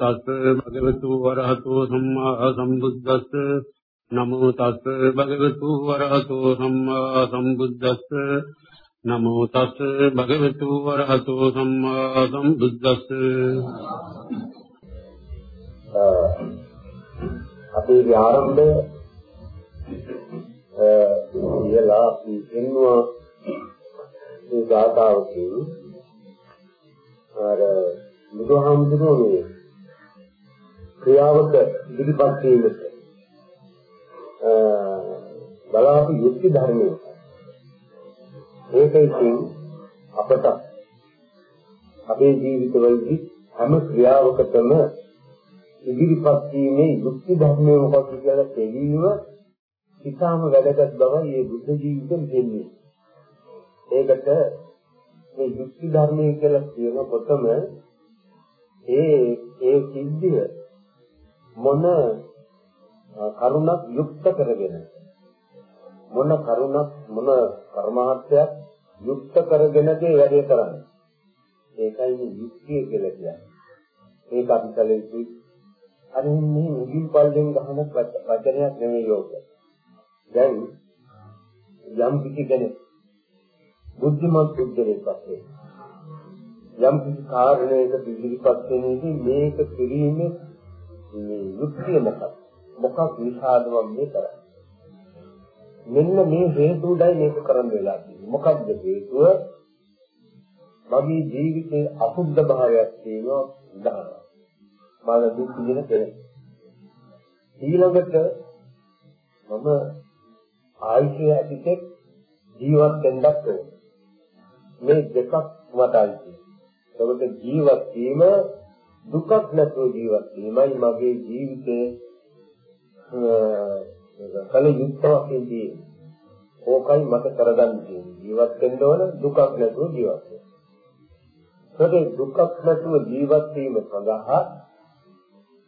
තස් භගවතු වරහතෝ සම්මා සම්බුද්දස්ස. නමෝ තස් භගවතු වරහතෝ සම්මා සම්බුද්දස්ස. නමෝ තස් භගවතු වරහතෝ සම්මා සම්බුද්දස්ස. අපේ ආරම්භය ඉහලා එන්නවා මේ ගාථාවකින්. අර බුදුහාමුදුරුවෝ මේ ක්‍රියාවක ඉදිරිපත් වීමට බලාපොරොත්තු යුක්ති ධර්මයේ ඒකෙන් අපට අපේ ජීවිතවලදී හැම ක්‍රියාවකටම ඉදිරිපත් වීමේ යුක්ති ධර්මයේ මොකක්ද කියලා තේරීම ඉතාම වැදගත් බවයි මේ බුද්ධ ජීවිතෙන් දෙන්නේ. ඒකට මේ යුක්ති ධර්මයේ කියලා කියනකොටම ඒ ඒ සිද්ධිය මොන කරුණක් යුක්ත කරගෙන මොන කරුණක් මොන කර්මාර්ථයක් යුක්ත කරගෙනද වැඩේ කරන්නේ? ඒකයි මේ යුක්තිය කියලා කියන්නේ. ඒක අපි කල යුතුයි. අර මේ මුගින් පල්ලෙන් ගහන වචනයක් නෙමෙයි යෝග. දැන් යම් කිසි කෙනෙක් බුද්ධිමත් බුද්ධලෙක් වශයෙන් යම් කිසි කාරණයක පිළිපත් වෙනදී මේක කිරීමේ මේ යුක්තිය මොකක්ද මොකක් නිසාද මේ කරන්නේ? මෙන්න මේ හේතුවයි මේක කරන්න වෙලා තියෙන්නේ. මොකක්ද හේතුව? මගේ ජීවිතේ අසුද්ධ භාවයක් තියෙනවා උදාහරණ. මම දුක් විඳින කෙනෙක්. ඊළඟට මම ආයුෂය ඇතිතෙක් ජීවත් වෙන්නත් ඕන. මේ දෙකක් මට අයිති එතකොට ජීවත් වීම දුකක් නැතුව ජීවත් වීමයි මගේ ජීවිතයේ කල යුක්තවකින් තියෙන්නේ. ඕකයි මට කරගන්න තියෙන්නේ. ජීවත් වෙන්න ඕන දුකක් නැතුව ජීවත් වෙන්න. ඒකේ දුකක් නැතුව ජීවත් වීම සඳහා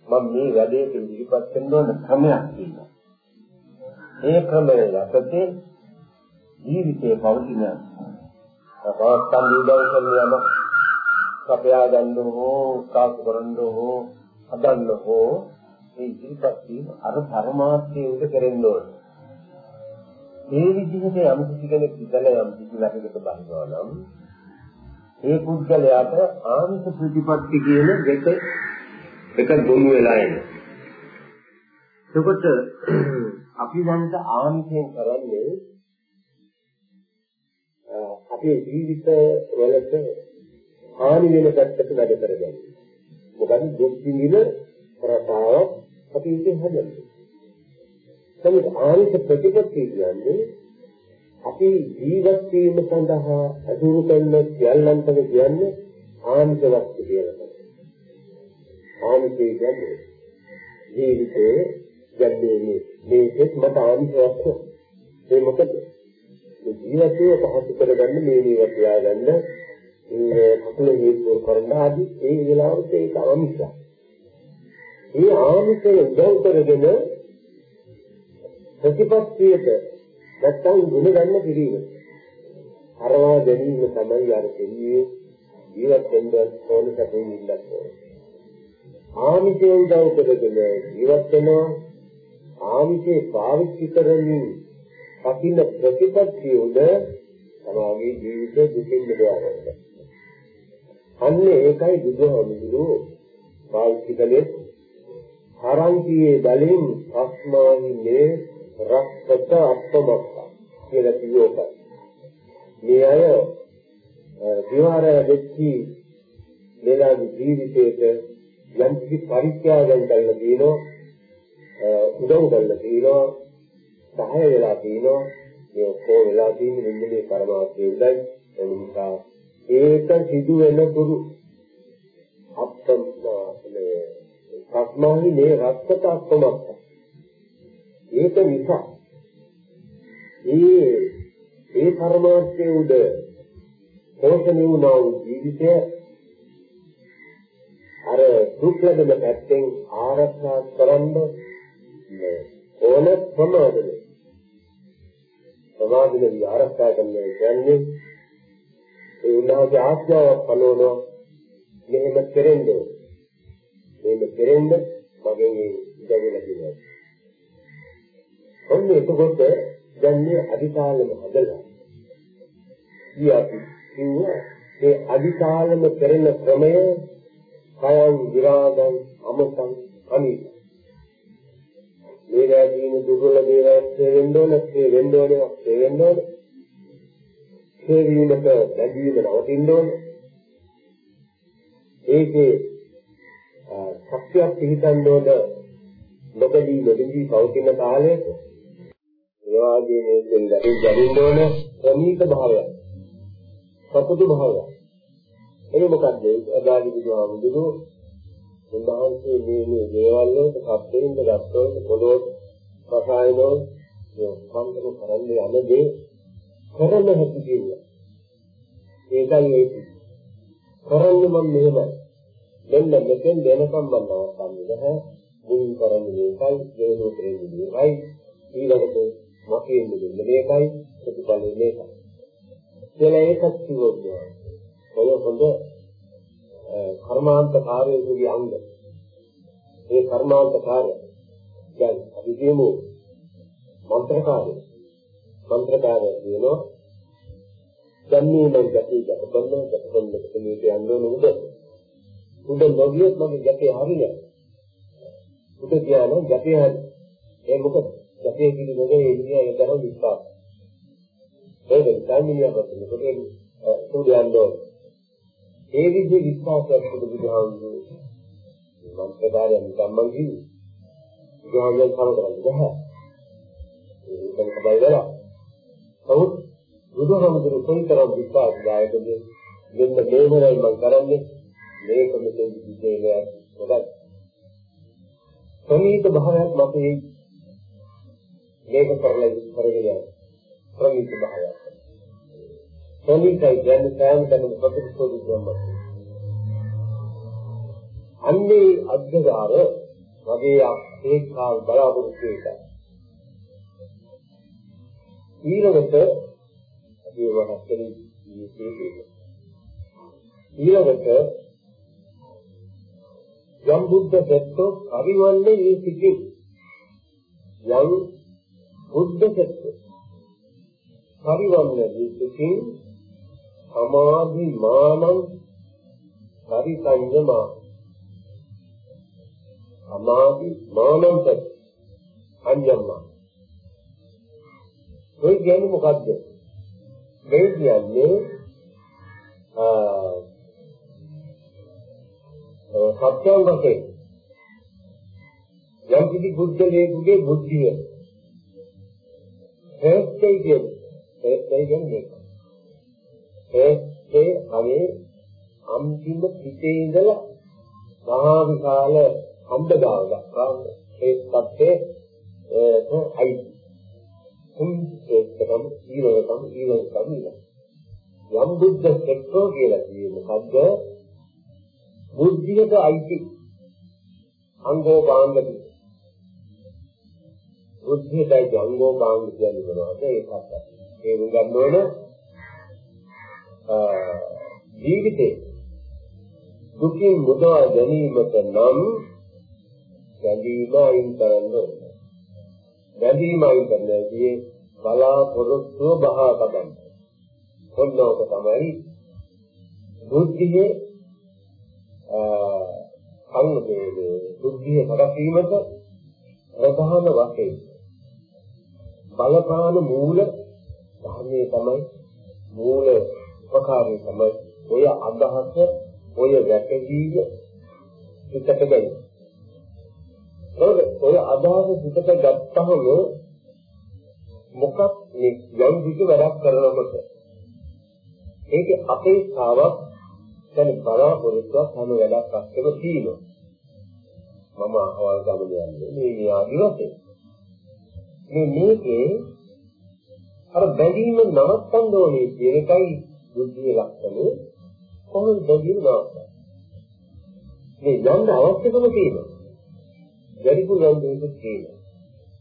මම මේ වැඩේට ඉදිරිපත් වෙන්න ඕන ක්‍රමයක් තියෙනවා. ඒ ක්‍රමය යටතේ ජීවිතේ පවතින පවත්තන් උදව් කරන යම සපයා ගන්න හෝ උත්සාහ කරන්න හෝ හදන්න හෝ මේ ඉදිරිපත් වීම අර පරමාර්ථයේ උද කරෙන්න ඕනේ. මේ විදිහට යම් කිසි කෙනෙක් ඉඳලා යම් කිසි ලක්ෂයකට බහිනවා නම් ඒ පුද්ගලයාට ආමිෂ ප්‍රතිපත්ති කියන දෙක එක දුන්නු වෙලා එනවා. එතකොට අපි දැනට ආමිෂයෙන් කරන්නේ අපේ ජීවිත වලට හානි වෙන පැත්තට වැඩ කරගන්න. මොකද දුක් විඳින රටාවක් අපි ඉතින් හදන්නේ. සමහර ආනික ප්‍රතිපත්තිය කියන්නේ අපි ජීවත් වීම සඳහා අදුරු කරන සියල්ලන්ටම කියන්නේ ආනික වස්තු කියලා තමයි. ආනිකේ කියන්නේ ජීවිතේ යන්නේ මේකත් මත ආනික වස්තු. ඒ මොකද? ජීවිතය පහසු කරගන්න මේ මේවා තියාගන්න ඒ කකුල හේතු කරන ආදි ඒ වෙලාවට ඒක ආමිෂයි. මේ ආමිෂය උදව් කරගෙන ප්‍රතිපත්තියට නැත්තම් ගුණ ගන්න පිළිවෙල. අරවා ගැනීම තමයි අර දෙන්නේ ජීවත් වෙන්න ඕන සැපෙන් ඉන්නත් ඕන. ආමිෂය උදව් කරගෙන ජීවත් වෙනවා ආමිෂේ පාවිච්චි කරමින් පකින්න ප්‍රතිපත්තිය උද තමගේ ජීවිතය දුකින් මිදවන්න. අන්න ඒකයි බුදුහාමුදුරුවෝ පාවිච්චි කළේ හරන්තියේ බලෙන් අස්මාහිනේ රක්කත අප්පමක්ක කියලා කිව්වොත් මේ අය විවරය දෙච්චි මෙලා ජීවිතේට යම් කිසි පරිත්‍යාගයන් කරලා තියෙනවා උදව් කරලා තියෙනවා සහාය වෙලා තියෙනවා මේ ඔක්කොම වෙලා තියෙන්නේ මෙන්න මේ පරමාර්ථයේ උදයි එනිසා ඒක සිදු වෙනතුරු අප්පම් මේ සක්මාහි මේ රක්කත අප්පමක් ඒක නිසා ඒ ඒ පරමාර්ථයේ උද පෝෂණය වුණා වූ ජීවිතය අර දුක් ලැබෙන පැත්තෙන් ආරක්ෂා කරන්න ඕන ප්‍රමාදනේ ප්‍රමාදනේ ආරක්ෂා කරනවා කියන්නේ ඒ උන්වහන්සේ ආඥාවක් පනවනවා මෙහෙම කෙරෙන්න. මෙහෙම කෙරෙන්න මගෙන් ඉඳගෙන හිටියා. ඔන්න එතකොට දැන් මේ අදිකාලෙම හදලා ඊයපි කිව්වා ඒ අදිකාලෙම කරන ක්‍රමය කයං විරාගං අමසං අනිත් මේ රැදීන දුර්වල දේවල් වෙන්න ඕන ඒ වෙන්න ඕන ඒ වෙන්න ඕන. ඒ වීමක බැඳීම නවතින්න ඕන. ඒකේ සත්‍යයක් පිළිතන්න ඕන නොබදී නොබදී පවතින කාලයක ඒ වාගේ මේකෙන් ලැබෙන්න ඕන ප්‍රණීත භාවයක් සතුටු භාවයක්. එනේ මොකද්ද? අදාළි බුදුහාමුදුරුවෝ උන්වහන්සේ මේ මේ දේවල් වලට සත්‍යෙින්ද ගත්තොත් පොළොවට රසායනෝ සම්පූර්ණ කරන්නේ යනදී කරන්න හැකි කියලා. ඒකයි ඒක. කරන්නේ මම මෙහෙමයි. මෙන්න මෙතෙන් දෙනකම් මම නවත්තන්නේ නැහැ. මුලින් කරන්නේ මේකයි, දේනෝ කරන්නේ මේකයි. ඊළඟට මකින් දෙන්නේ මේකයි, ප්‍රතිඵලෙ මේකයි. කියලා ඒකත් කිව්වොත් ඔය හොඳ කර්මාන්ත කාර්යයේදී අංග. ඒ කර්මාන්ත කාර්ය දැන් අපි කියමු මන්ත්‍ර කාර්ය. මන්ත්‍ර කාර්ය කියනවා දැන් මේ මම ගැටේ ගැට කරනවා ගැට කරනකොට මේක යන්න ඕන උඩ. උඩ නොගියොත් මගේ ගැටේ හරියන්නේ. උඩ කියන ගැටේ හරි. ඒ මොකද ගැටේ කිලි නොගේ එළිය යදන විස්පාර. ඒක ගාමිනියක් වගේ කොට උඩ යන්න ඕනේ. ඒ විදිහේ විශ්වාසයක් බුදු බුදුහාමුදුරුවෝ මම ප්‍රකාරයෙන් සම්මන් කිව්වේ. බුදුහාමුදුරුවෝ සම කරන්නේ නැහැ. ඒක තමයි වෙලා. නමුත් බුදුහාමුදුරුවෝ කොයිතරම් විශ්වාසදායකද මෙන්න මේවරයි මම කරන්නේ මේක මෙතෙන් විදේලයක් හොදයි. ප්‍රණීත භාවයක් මතේ මේක කරලා කරගෙන යනවා. ප්‍රණීත භාවයක්. ප්‍රණීතයි කියන්නේ සෑම තැනම ප්‍රතිසෝධි ධර්ම. අන්නේ අධ්‍යකාර වගේ ඒකාල් බලාපොරොත්තු එකයි. ඊළඟට අපි වහත් කලේ ඊළඟට යම් බුද්ධ සත්‍ය පරිවන්නේ මේ සිටින් යම් බුද්ධ සත්‍ය පරිවන්නේ මේ සිටින් සමාධි මානං පරිසංයමා සමාධි මානං සත් අඤ්ඤම්මා ඒ කියන්නේ මොකද්ද? මේ කියන්නේ සත්‍යං වශයෙන් යම් කිසි බුද්ධලේකුගේ බුද්ධිය. හේත්තේ කියන්නේ හේත්තේ කියන්නේ ඒකේ අනේ අන්තිම පිටේ ඉඳලා මහා විශාල අම්බදාව දක්වා ඒ සත්‍යේ අයි කුම් ඒකම ඊළඟටම ඊළඟටම ඊළඟ යම් බුද්ධ සෙක්ටෝ කියලා කියන්නේ මොකද්ද බුද්ධියට අයිති අංගෝ බාංගති බුද්ධියට අයිති අංගෝ බාංග කියන්නේ මොනවද ඒකත් ඒ ගන්න ඕනේ ජීවිතේ දුකින් මුදවා ගැනීමට නම් බැඳීම අයින් කරන්න ඕනේ. බැඳීම අයින් කරන්නදී බලාපොරොත්තුව බහා තබන්න. කොන්නෝක තමයි බුද්ධියේ සංවේදී බුද්ධිය සකසීමට ප්‍රධාන වශයෙන් බලපාන මූල ධර්මයේ තමයි මූල උපකාරී තමයි ඔය අදහස ඔය වැටහීම හිතට ගන්න. ඔය අදහස හිතට ගත්තහම මොකක් මේ යම් විදි වැඩක් කරනකොට ඒකේ අපේක්ෂාවක් දැන් බලාපොරොත්තුවක් හැම වැඩක් අස්සම තියෙනවා. මම අහවල් ගමන යන්නේ මේ න්‍යාය වශයෙන්. මේ මේකේ අර බැඳීම නවත්තන්න ඕනේ කියන එකයි බුද්ධියේ ලක්ෂණය. කොහොමද බැඳීම නවත්තන්නේ? මේ යන්න අවශ්‍යකම තියෙනවා. වැඩිපුර යන්න දෙයක් තියෙනවා.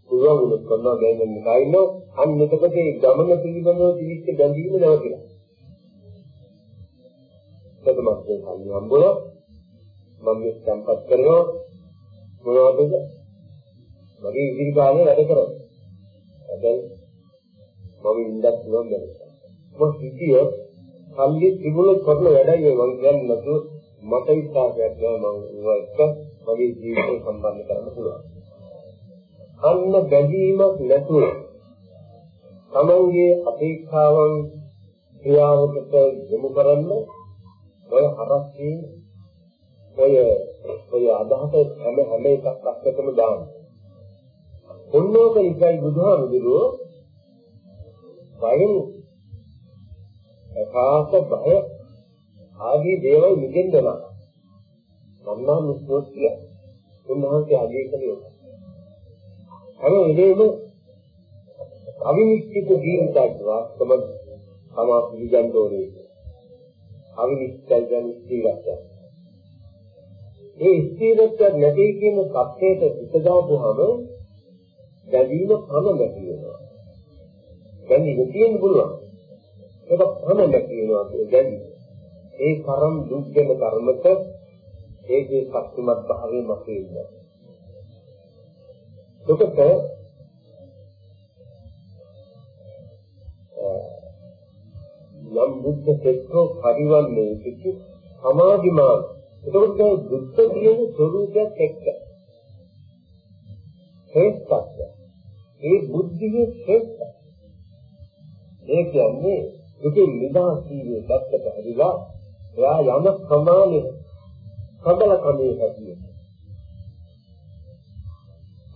පුළුවන් වුණොත් කරනවා ගැන නිකයින අන්න එතකොට ඒ ගමන පිළිබඳව තිබිච්ච බැඳීම නැවතිලා. ප්‍රථමයෙන් කල්ලි හම්බුන මම මේ සම්පත් කරනවා මොනවදද? මගේ ඉදිරි කාලේ වැඩ කරනවා. දැන් මම ඉඳක් පුළුවන් නේද? මම හිතිය කල්ලි තිබුණ කරන වැඩයි මම කියන්නේ නැතුව මට විශ්වාසයක් නෑ මම ඒක මගේ ජීවිතේ සම්බන්ධ කරන්න පුළුවන්. අන්න බැඳීමක් නැතුව තමන්ගේ අපේක්ෂාවන් ක්‍රියාවකට යොමු කරන්න ඔය හරස්සේ ඔය ඔය අදහස හැම හැම එකක් අස්සටම දාන්න. ඔන්නෝක ඉස්සයි බුදුහාමුදුරුවෝ වයින් එකාස බය ආදී දේවල් නිදෙන්න නම් සම්මා මුස්තෝස්තිය උන්වහන්සේ ආදී කළේ හැම වෙලේම අවිනිශ්චිත ජීවිතයක් වාස්තව තමා පිළිගන්න ඕනේ. අවිනිශ්චිත කියන්නේ ස්ථිරත්වය. ඒ ස්ථිරත්වය නැති කියන සත්‍යයට පිටදාපුවම ගැදීම පම නැති වෙනවා. ගැනීම තියෙන්න පුළුවන්. ඒක පම නැති වෙනවා කියන්නේ ඒ කරම් දුක් වෙන කර්මත ඒකේ ශක්තිමත් භාවයේ මතේ ඉන්නවා. එතකොට යම් බුද්ධ සෙත්‍රෝ පරිවන්නේ කිසි සමාධිමාන. එතකොට දැන් දුක්ඛ කියන ස්වરૂපයක් එක්ක. ශ්‍රේෂ්ඨත්වය. ඒ බුද්ධියේ ශ්‍රේෂ්ඨ. ඒ කියන්නේ දුකේ නිදාසීවේ දැක්කට හරිලා එයා යම ප්‍රමාණය සබල කමේ හැටියට.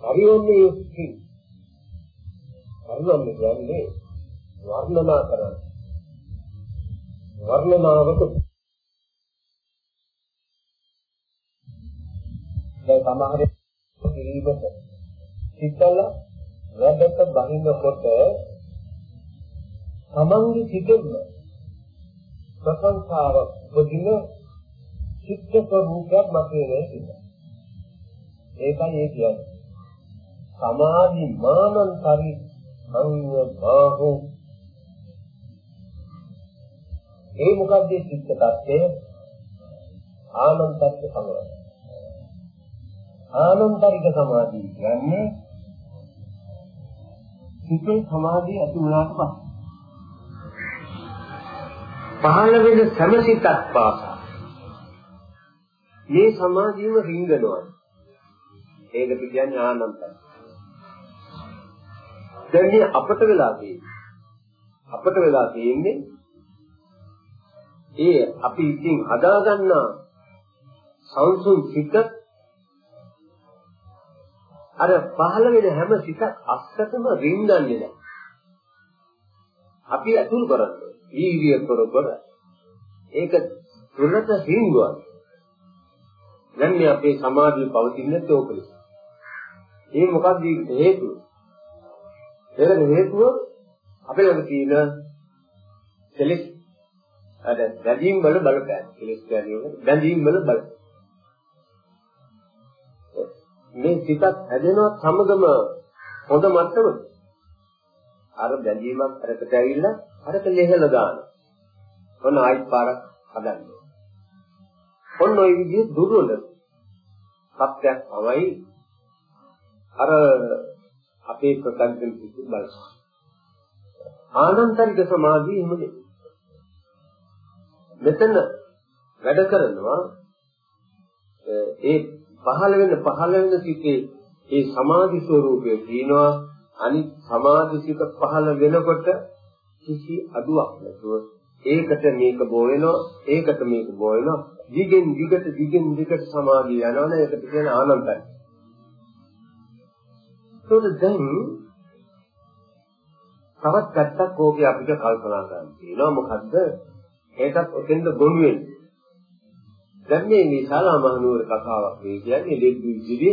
හරියන්නේ යුක්ති. හරියන්නේ කියන්නේ වර්ණනා කරන්නේ. වර්ණනාවක දැන් සමහර කිරීමට සිතල වැඩක බහිනකොට තමන්ගේ සිතෙන්න ප්‍රසංසාවක් උපදින චිත්ත ස්වરૂපයක් මතේ නේද ඒකයි ඒ කියන්නේ සමාධි මානන්තරි සංය බාහු ඒ මොකද්ද චිත්ත tattve ආනන්තරික සමාධි. ආනන්තරික සමාධිය කියන්නේ සිතේ සමාධිය ඇති වුණාට පස්සේ. පහළ වෙන සමසිතක් පාසා මේ සමාධියම රිංගනවා. ඒකට කියන්නේ ආනන්තරික දැන් මේ අපට වෙලා තියෙන්නේ අපට වෙලා තියෙන්නේ ඒ අපි ඉතින් හදාගන්න සංසුන් සිත අර පහළ වෙන හැම සිතක් අස්සටම රින්ගන්නේ නැහැ. අපි අතුල් කරන්නේ වීර්ය කර කර ඒක තුරට රින්ගුවා. දැන් මේ අපේ සමාධිය පවතින්නේ ඒක නිසා. ඒ මොකක්ද හේතුව? ඒකට හේතුව අපේ ළඟ තියෙන සෙලෙස් අර බැඳීම් වල බලපෑම. කෙලස් බැඳීම් බැඳීම් වල බල. මේ සිතත් හැදෙනවත් සමගම හොඳ මට්ටමද? අර බැඳීමක් අරකට ඇවිල්ලා අරක ලෙහෙල දානවා. ඔන්න ආයිත් පාරක් හදන්නේ. ඔන්න ඔය විදිහේ දුර්වල සත්‍යයක් තමයි අර අපේ ප්‍රකල්පන පිටු බලස. ආනන්තරික සමාධිය එහෙමනේ. මෙතන වැඩ කරනවා ඒ පහළ වෙන පහළ වෙන සිටේ ඒ සමාධි ස්වરૂපයේ තියෙනවා අනිත් සමාධි සිත පහළ වෙනකොට කිසි අඩුවක් නැතුව ඒකට මේක බෝ වෙනවා ඒකට මේක බෝ වෙනවා දිගෙන් දිගට දිගෙන් දිගට සමාධිය යනවනේ ඒකට කියන ආනන්දයි. ඒකද දැන් තවත් පැත්තක් ඕකේ අපිට කල්පනා කරන්න තියෙනවා. මොකද්ද? ඒකත් ඔතෙන්ද ගොනු වෙන්නේ. දැන් මේ විශාලා මහනුවර කතාවක් මේ කියන්නේ දෙවි ඉදිරි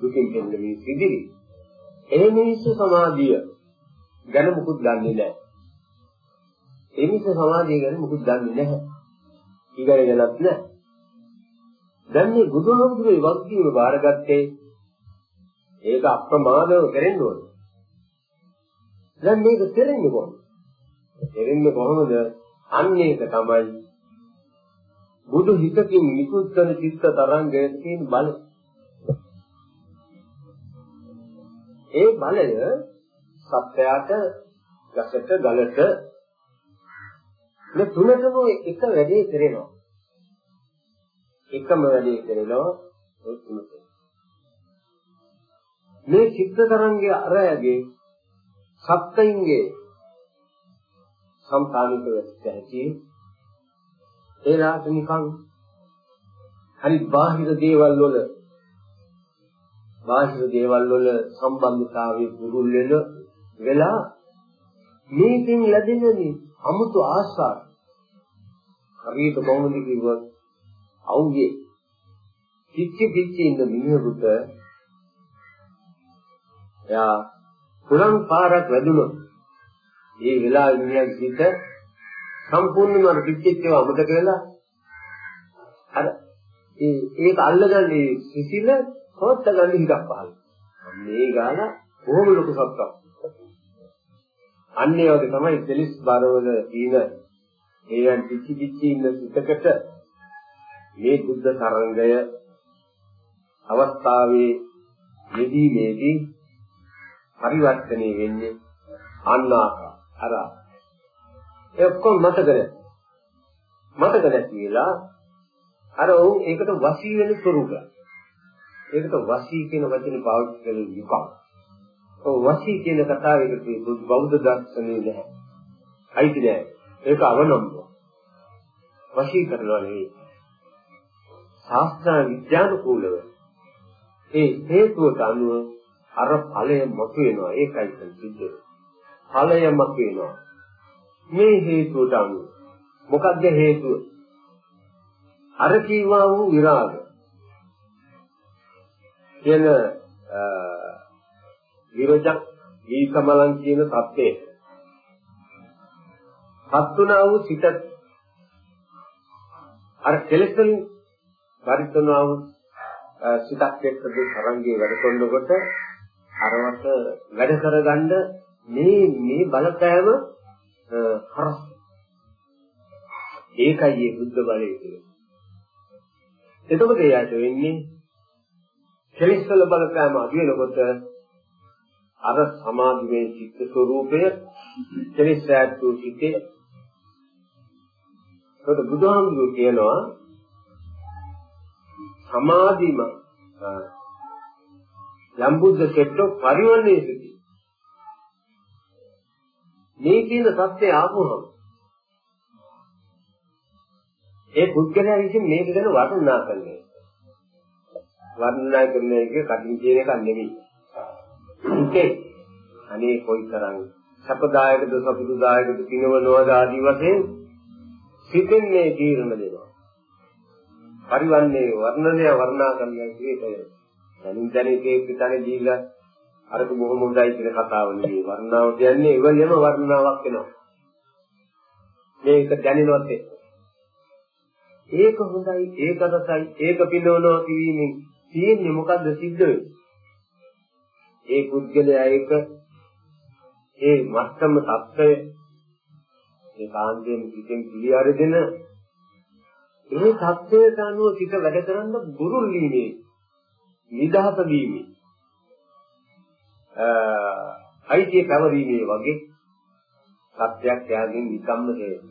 දුකින් දෙන්න මේ ඉදිරි ඒ මිනිස්සු සමාධිය ගැන මුකුත් දන්නේ නැහැ. ඒ මිනිස්සු සමාධිය ගැන මුකුත් දන්නේ නැහැ. ඉගෙනගෙනත් නැහැ. දැන් මේ බුදුහාමුදුරුවෝ වගකීම බාරගත්තේ ඒක අප්‍රමාදව කරෙන්න ඕනේ. දැන් මේක තේරෙන්නේ කොහොමද? තේරෙන්නේ කොහොමද? අන්න ඒක තමයි බුදු හිතකින් නිකුත් කරන චිත්ත තරංගයේ තියෙන බලය. ඒ බලය සත්‍යයට ගසට ගලට මේ තුනටම එක වැඩේ කරනවා. එකම වැඩේ කරනවා ඒ තුනට. මේ චිත්ත තරංගය අරයගේ සත්‍යයින්ගේ සම්පාදිත වෙච්ච හැටි ඒලාට නිකන් හරි බාහිර දේවල් වල බාහිර දේවල් වල සම්බන්ධතාවයේ පුරුල් වෙන වෙලා මේකෙන් ලැබෙන මේ අමුතු ආශාව හරියට කොහොමද කිව්වොත් අවුගේ පිච්චි පිච්චි ඉන්න මිනිහෙකුට එයා පුරන් පාරක් වැදුනොත් ඒ වෙලාවේ මිනිහගේ හිත සම්පූර්ණයෙන්ම අර පිච්චෙච්ච ඒවා අමතක වෙලා අර ඒ ඒක අල්ලගන්නේ සිසිල හොත්ත ගන්න හිතක් පහළ. මේ ගාන කොහොම ලොකු සත්‍යක්. අන්නේ වගේ තමයි දෙලිස් බරවල තියෙන ඒයන් පිච්චි පිච්චි ඉන්න සිතකට මේ බුද්ධ තරංගය අවස්ථාවේ යෙදීමේදී පරිවර්තනය වෙන්නේ අන්නාකා අර ඒ ඔක්කොම මතක නැහැ මතක නැති වෙලා අර ඔවුන් ඒකට වශී වෙන ස්වරූපය ඒකට වශී කියන වචනේ පාවිච්චි කරන යුකම් ඔව් වශී කියන කතාවේකට බෞද්ධ දර්ශනේ නැහැ. අයිති නැහැ ඒක අවනම්බ වශී කරනවා නෙවෙයි. ශාස්ත්‍ර විද්‍යානුකූලව. ඒ හේතුවට අනුව අර ඵලය මතු වෙනවා ඒකයි සිද්ධ ඵලය මතු වෙනවා මේ හේතුවට අනුව මොකක්ද හේතුව? අර කීවා වූ විරාග. කියන විරජක් දීකමලන් කියන தත්ත්වය සත්තුනා වූ සිත. අර කෙලෙසෙන් පරිත්‍යාග වූ සිතක් එක්ක මේ තරංගයේ වැඩ කරනකොට අරවට වැඩ කරගන්න මේ මේ බලපෑම හරස් ඒකයි මේ බුද්ධ බලය කියන්නේ. එතකොට එයාට වෙන්නේ කෙලෙස්වල බලපෑම අඩු වෙනකොට අර සමාධිමේ චිත්ත ස්වરૂපය කෙලෙස්යත් වූ චිත්තේ ඒකට බුදුහාමුදුරුවෝ කියනවා සමාධිම යම් බුද්ධ සෙට්ටෝ පරිවර්ණයේ සිටි. මේ කියන සත්‍ය ආපුවම ඒ පුද්ගලයා විසින් මේක ගැන වර්ණනා කරන්නේ. වර්ණනා කරන එක කටින් කියන එකක් නෙවෙයි. ඒකේ අනේ කොයිතරම් සපදායකද සපුදුදායකද කිනවනවද ආදී වශයෙන් සිතෙන් මේ තීරණ දෙනවා. පරිවන්නේ වර්ණනය වර්ණනා කරනවා කියන්නේ දැනින් දැන එක එක තැන දීලා අරක බොහොම හොඳයි කියන කතාව නෙවෙයි. වර්ණාව කියන්නේ ඉවලෙම වර්ණාවක් වෙනවා. මේක දැනෙනවත් ඒක හොඳයි ඒක රසයි ඒක පිනවනවා කියීමෙන් තියෙන්නේ මොකද්ද සිද්ධ වෙන්නේ? ඒ පුද්ගලයා ඒක ඒ මත්තම தත්ත්වය ඒ කාන්තයෙන් පිටින් පිළිඅර දෙන ඒ தත්ත්වයට අනුව සිත වැඩ කරන්න ගුරුල් වීමේ නිදහස වීමේ අයිතිය පැවරීමේ වගේ සත්‍යයක් යාගෙන් නිකම්ම හේතුව.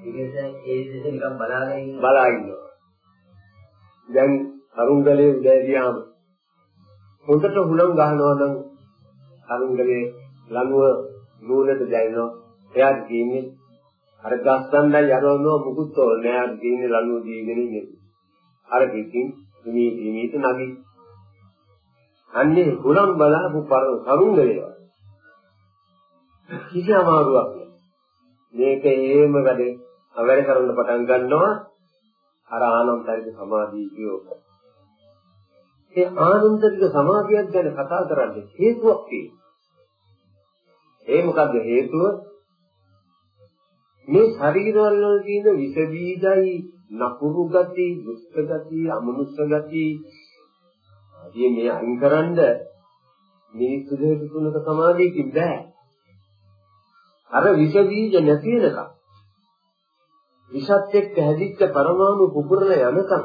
ඉතින් ඒ දෙස නිකන් බලාගෙන ඉන්න බලා ඉන්නවා. දැන් අරුංගලේ උදෑදියාම හොඳට හුලං ගහනවා නම් අරුංගලේ ලනුව නූලට දැනෙනවා. එයාට කියන්නේ අර ගස්සන්නයි යරවනවා මුකුත් ඕනේ නෑ. අර කියන්නේ ලනුව දීගෙන ඉන්නේ. අර කිකින් මේ මේක නගි අන්නේ ගුණම් බලාපු පර කරුංගලේවා කිසි අමාරුවක් නෑ. මේක හේම වැඩේ අවැඩ කරන්න පටන් ගන්නවා අර ආනන්තරික සමාධිය කියෝක. ඒ ආනන්තරික සමාධියක් ගැන කතා කරන්නේ හේතුවක් තියෙනවා. ඒ මොකද්ද හේතුව? මේ ශරීරවල වල තියෙන විස බීජයි නපුරු ගති, දුෂ්ට ගති, අමනුෂ්‍ය ගති ආදී මේ අයින්කරනද මිනිස්සු දෙක තුනක සමාධියකින් බෑ. අර විස බීජ නැති වෙනකම් විෂත් එක්ක හැදිච්ච පරමාණු පුපුරන යනකම්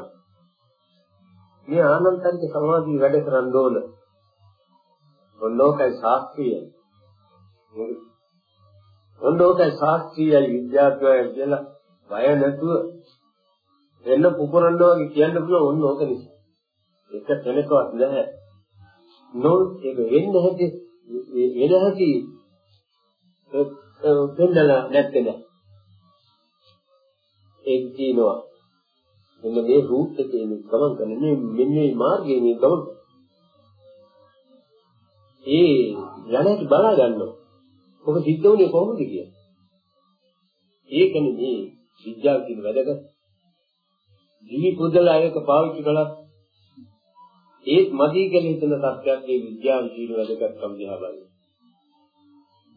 මේ ආනන්තරික සමාධිය වැඩ කරන්න ඕන. ඔන්නෝකයි ශාස්ත්‍රීය. ඔන්නෝකයි ශාස්ත්‍රීයයි විද්‍යාත්මකයි කියලා බය නැතුව එන්න පුපුරන්න වගේ කියන්න පුළුවන් ඔන්න ඕක නිසා. එක තැනකවත් නැහැ. නෝ ඒක වෙන්න හැටි වෙන හැටි දෙන්නලා නැත්තේ නෑ. ඒක කියනවා. මෙන්න මේ රූට් එකේ මේ ගමන් කරන්නේ මෙන්න මේ මාර්ගයේ මේ ගමන්. ඒ යන්නට බලා ගන්නවා. ඔබ සිද්ධ වුණේ කොහොමද කියලා. ඒකනේ මේ විද්‍යාව කියන වැදගත් දිවි පුදලා එක පාවිච්චි කළා. ඒත් මදි කියලා හිතන තත්ත්වයක් මේ විද්‍යාව කියන වැදගත්කම දිහා බලන්න.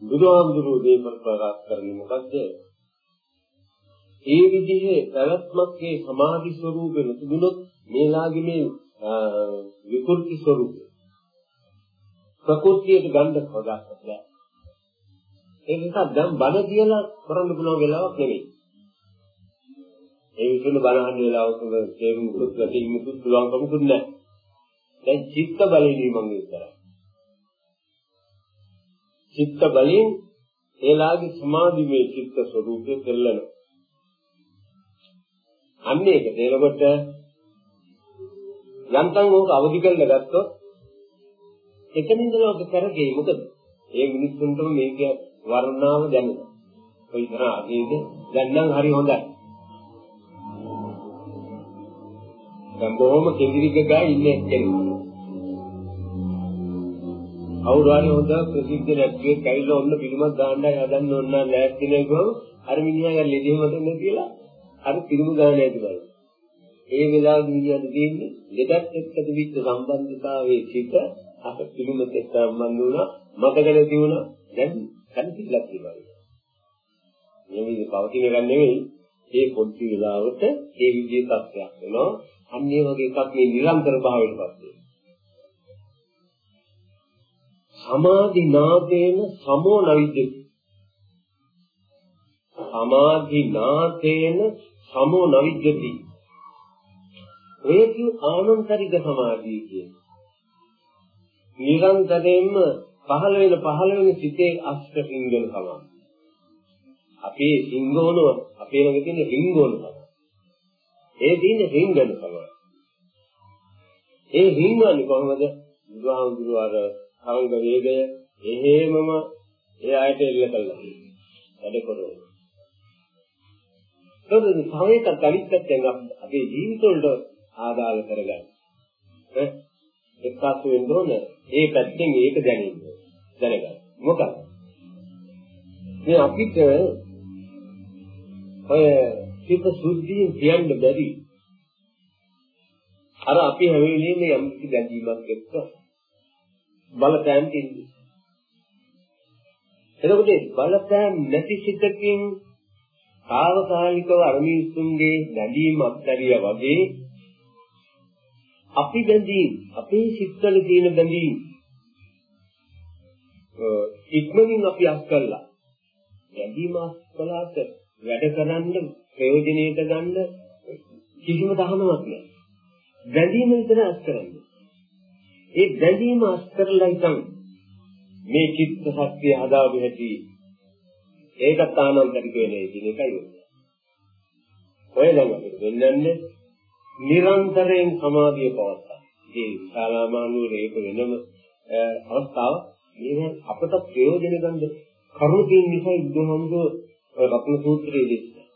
බුදුහාමුදුරුවෝ මේ ප්‍රකාශ කරන්නේ මොකද්ද? ඒ විදිහේ පැවැත්මක් මේ සමාධි ස්වરૂපෙ තිබුණොත් මේලාගේ මේ විකෘති ස්වરૂපය ප්‍රකෘතියට ගන්න කවදාවත් බෑ ඒ නිසා දැන් බණ කියලා කරන්න පුළුවන් වෙලාවක් නෙවෙයි ඒ විදිහට බණ අහන්න වෙලාවක තේරුම් මුකුත් ගැටි මුකුත් පුළුවන්කමකුත් නැහැ. දැන් චිත්ත බලයෙන් මම විතරයි. චිත්ත බලයෙන් ඒලාගේ සමාධිමේ චිත්ත ස්වરૂපය දෙල්ලනවා අන්න ඒක තේරෙකට යන්තම් ඕක අවදි කරලා ගත්තොත් එතන ඉඳලා ඔක කරගේ මොකද? ඒ මිනිස්සුන්ටම මේක වර්ණාව දැනෙනවා. කොයි තරම් අදීද දැන් නම් හරි හොඳයි. දැන් බොහොම කෙඳිරික ගා ඉන්නේ කෙනෙක්. කවුරු හරි හොඳ ප්‍රසිද්ධ නැත්නම් කයිල ඔන්න පිළිමක් දාන්නයි හදන්න ඕන නැත්නම් නේකෝ අර මිනිහා ලෙඩේ මතන්නේ කියලා අර පිළිමු ගන්න ඇති බල. ඒ වෙලාවේ මිනිහට තියෙන්නේ ලෙඩක් එක්ක තිබිච්ච සම්බන්ධතාවයේ චිත අප පිළිමත් එක්ක සම්බන්ධ වුණා මතක නැති වුණා දැන් කන්තිලක් තිබයි. මේ විදිහට පවතින එක නෙවෙයි ඒ පොඩි වෙලාවට ඒ විදිහේ තත්ත්වයක් වෙනවා. අන්න ඒ වගේ එකක් මේ නිරන්තර භාවයට පත් වෙනවා. සමාධි නාදේන සමෝ නවිද්දති සමාධි නාතේන සමෝ නවිද්දති ඔය කිය ආනන්තරික සමාධිය කියන්නේ. නිරන්තරයෙන්ම පහළ වෙන පහළ වෙන සිතේ අෂ්ට සිංගන සමාධිය අපේ සිංගෝනව අපේ ළඟ තියෙන රිංගෝන තමයි ඒ තියෙන රිංගන සමාධිය ඒ රිංගන්නේ කොහොමද? බුදුහාමුදුරුවෝ අර සංග වේගය? එහෙමම ඒ ආයත එල්ල කළා. වැඩ කරනවා ඒක තව එකක් අනිත් පැත්තෙන් අපේ ජීවිත වලට ආදාළ කරගන්න. ඈ? එක්කාසු වෙන්න ඕන. ඒ පැත්තෙන් ඒක දැනෙන්න දැනගන්න. මොකද මේ අපිට ඔය සිත සුද්ධියෙන් කියන්න බැරි අර අපි හැම වෙලේම යම් කිසි දැඩීමක් එක්ක බලපෑම් තියෙනවා. එතකොට බලපෑම් නැති සිතකින් తాවකාලිකව අරමිනිස්සුන්ගේ බැඳීම් අත්හැරියා වගේ අපි බැඳීම් අපේ සිත්වල තියෙන බැඳීම් ඉක්මනින් අපි අස් කළා බැඳීම අස් කළාට වැඩ කරන්න ප්‍රයෝජනෙට ගන්න කිසිම තහනමක් නැහැ බැඳීම විතර අස් කරන්නේ ඒ බැඳීම අස් කරලා ඉතින් මේ චිත්ත ශක්තිය හදාගු හැටි ඒකත් ආනන්තරික වෙන්නේ කියන එකයි ඔය. ඔය දැන් අපිට වෙන්නන්නේ නිරන්තරයෙන් සමාධිය පවත්තා. ඒ සාමාන්‍ය ඒක වෙනම අවස්ථාව මේ අපට ප්‍රයෝජන ගන්න කරුණු තියෙන නිසා බුදුහමෝ රත්න සූත්‍රයේ දෙස්සා.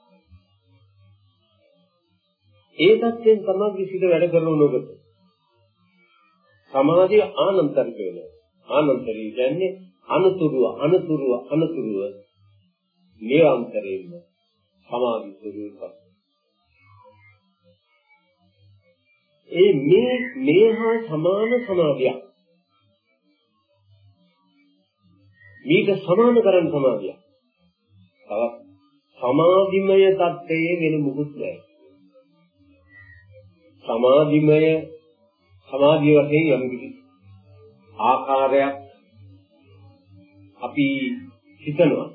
ඒ තත්යෙන් තමයි සිත වැඩ කරනකොට සමාධිය ආනන්තරික වෙනවා. ආනන්තරී කියන්නේ අනතුරුව අනතුරුව අනතුරුව නිරන්තරයෙන්ම සමාධි ස්වરૂපයක් ඒ මේ මේ හා සමාන සමාධියක්. මේක සමාන කරන් සමාධියක්. තවත් සමාධිමය தත්ත්වයේ වෙන මුකුත් නැහැ. සමාධිමය සමාධිය වශයෙන් යම් කිසි ආකාරයක් අපි හිතනවා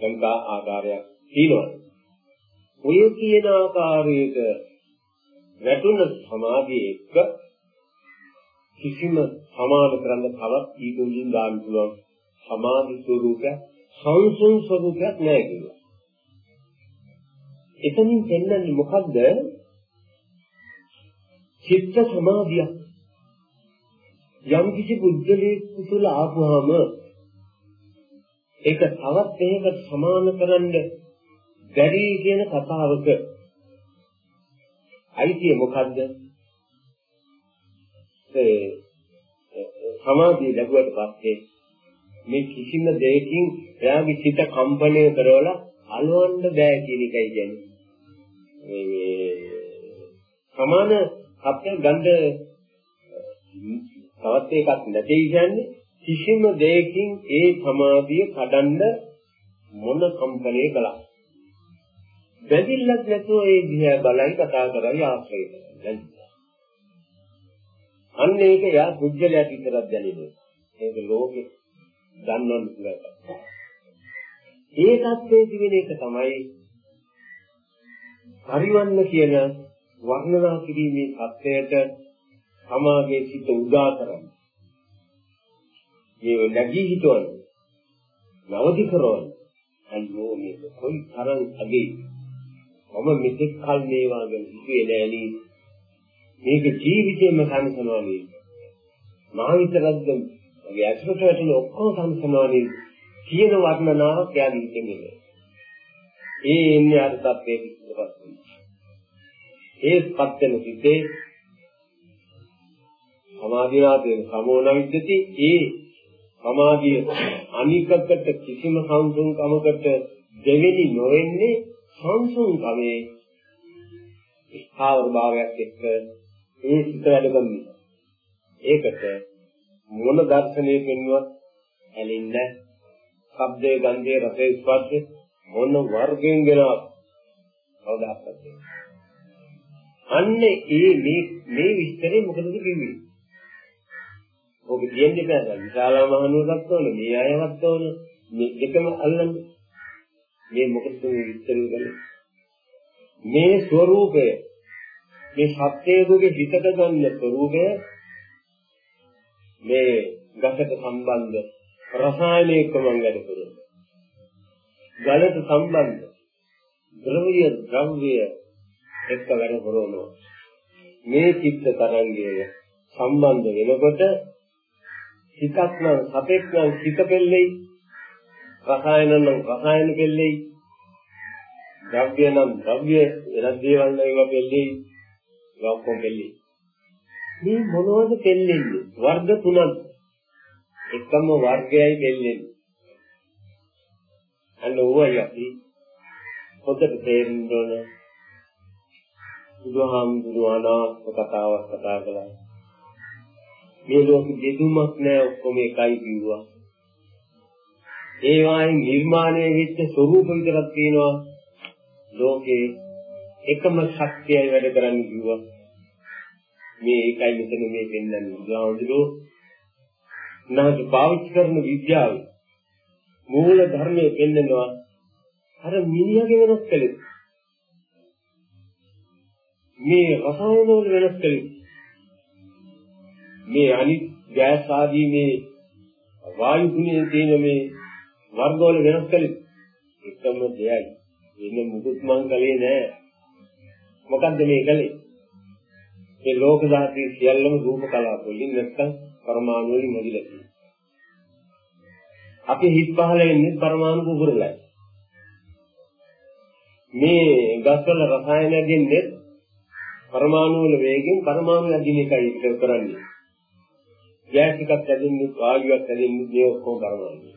සංකා ආකාරයක් තියෙනවා ඔය කියන ආකාරයක වැටුණ සමාධිය එක්ක කිසිම සමාන කරන්න තවත් ඊගොල්ලන් දාන්න පුළුවන් සමාධි ස්වરૂපයක් සංසුන් ස්වરૂපයක් නැහැ කියලා. එතනින් දෙන්නන්නේ මොකද්ද? චිත්ත සමාධිය. යම් කිසි බුද්ධලේ කුසල ආපුවාම ඒක තවත් එහෙකට සමාන කරන්න බැරි කියන කතාවක අයිතිය මොකද්ද? ඒ සමාධිය ලැබුවට පස්සේ මේ කිසිම දෙයකින් එයාගේ සිත කම්පණය කරවලා අලවන්න බෑ කියන එකයි කියන්නේ. මේ සමාන සත්‍ය ගන්ධ තවත් එකක් නැtei කියන්නේ කිසිම දෙයකින් ඒ සමාධිය කඩන්න මොන කම්පණය කළා. බැඳිල්ලක් නැතුව ඒ දිහා බලයි කතා කරයි ආශ්‍රය කරන්නේ. අන්න ඒක යා පුජ්‍යලයට විතරක් දැනෙන්නේ. ඒක ලෝකෙ දන්නවන්න පුළුවන්. ඒ தත්ත්වයේ තිබෙන එක තමයි පරිවන්න කියන වර්ණනා කිරීමේ தත්ත්වයට සමාගයේ සිත උදා කරන්නේ. මේ නැගී හිටවන්නේ. නවදි කරවන්නේ. අල්ලෝ මේක කොයි තරම් අගේ මම මෙතෙක් කල් මේවා ගැන හිතුවේ නෑ නේද? මේක ජීවිතේම සංසනවා නේද? මා විතරක්ද මගේ ඇසුරට වැටෙන ඔක්කොම සංසනවා නේද? කියන වර්ණනාවක් යාදී ඉන්නේ. ඒ එන්නේ අර තත්ත්වයේ පිටපත් ඒපත් වෙන සිටේ සමාධිනාතේ සමෝන විද්‍යති ඒ සමාධිය අනිකකට කිසිම සංසුන්කමකට දෙවෙනි නොවෙන්නේ සංසුන්කමේ ස්ථාවර භාවයක් එක්ක ඒ සිත වැඩ කරන්නේ. ඒකට මොන දර්ශනය පෙන්වුවත් ඇලෙන්නේ ශබ්දයේ ගන්ධයේ රසයේ ස්පර්ශ මොන වර්ගයෙන් ගෙනවත් කවදාවත් අන්නේ ඒ මේ මේ විස්තරේ මොකදද කිව්වේ? ඔබ කියන්නේ බෑ විශාලා මහනුවරක් ඕන මේ අයවත් ඕන මේ දෙකම අල්ලන්න. මේ මොකද මේ විස්තරය කරන්නේ? මේ ස්වરૂපය මේ සත්‍යයේ හිතට ගන්න ස්වરૂපය මේ ගසට සම්බන්ධ රසායනික මං වැඩ කරනවා. ගලට සම්බන්ධ ද්‍රව්‍ය ද්‍රව්‍ය එක්ක වැඩ කරනවා මේ චිත්ත තරංගය සම්බන්ධ වෙනකොට හිතක් නම් සතෙක් නම් හිත පෙල්ලෙයි රසායන නම් රසායන පෙල්ලෙයි ද්‍රව්‍ය නම් ද්‍රව්‍ය වෙනස් දේවල් නම් ඒවා පෙල්ලෙයි ඒවා ඔක්කොම පෙල්ලෙයි. මේ මොනවද පෙල්ලෙන්නේ? වර්ග තුනක්. එකම වර්ගයයි පෙල්ලෙන්නේ. අන්න ඕවයි අපි පොතට තේරෙන්න ඕන බුදුහාමුදුරුවෝ අනාත්ම කතාවක් කතා කළා මේ ලෝකෙ දෙදුමක් නෑ ඔක්කොම එකයි කිව්වා. ඒ වයින් නිර්මාණය වෙච්ච ස්වરૂප විතරක් තියෙනවා. ලෝකේ එකම ශක්තියයි වැඩ කරන්නේ කිව්වා. මේ ඒකයි මෙතන මේ දෙන්නන්නේ බුදුහාමුදුරුවෝ නැහත් පාවිච්චි කරන විද්‍යාව මූල ධර්මයේ පෙන්නනවා අර මිනිහගේ වෙනස් කළේ මේ රසායන වල වෙනස් කළේ මේ අනිත් ගෑස් ආදී මේ වායු ගුණයේ තියෙන මේ වර්ගවල වෙනස් කළේ එකම දෙයයි. එන්න මුකුත් මං කලේ නෑ. මොකද්ද මේ කලේ? මේ ලෝක ධාතී සියල්ලම රූප කලාප වලින් නැත්තම් පරමාණු වලින් හැදිලා තියෙනවා. අපි හිත් පහල එන්නේ පරමාණු කුඹුරලයි. මේ ගස්වල රසායන දෙන්නේ පරමාණු වල වේගෙන් පරමාණු යදින එකයි කරන්නේ. ගෑස් එකක් ඇදෙන්නේ වායුවක් ඇදෙන්නේ මේ ඔක්කොම පරමාණු.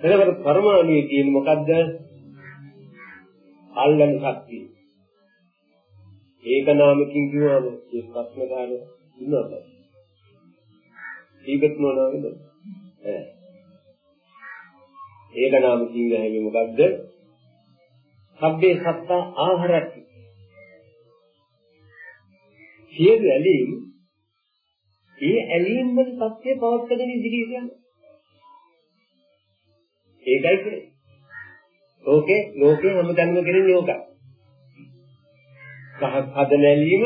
එතකොට පරමාණුයේ තියෙන මොකද්ද? අල්ලන ශක්තිය. ඒක නාමකින් කියවම ඒ ප්‍රශ්නකාරය ඉන්නවද? ඒකත් මොනවද? ඈ. ඒක නාමකින් ගහන්නේ මොකද්ද? සබ්බේ සත්තා ආහාරති. සියලු ඇලීම් ඒ ඇලීම් වල සත්‍ය පවත්කගෙන ඉදිරියට යනවා. ඒකයි කියන්නේ. ලෝකේ ලෝකේ හැමතැනම කරන්නේ ඕකයි. ගහක් හදන ඇලීම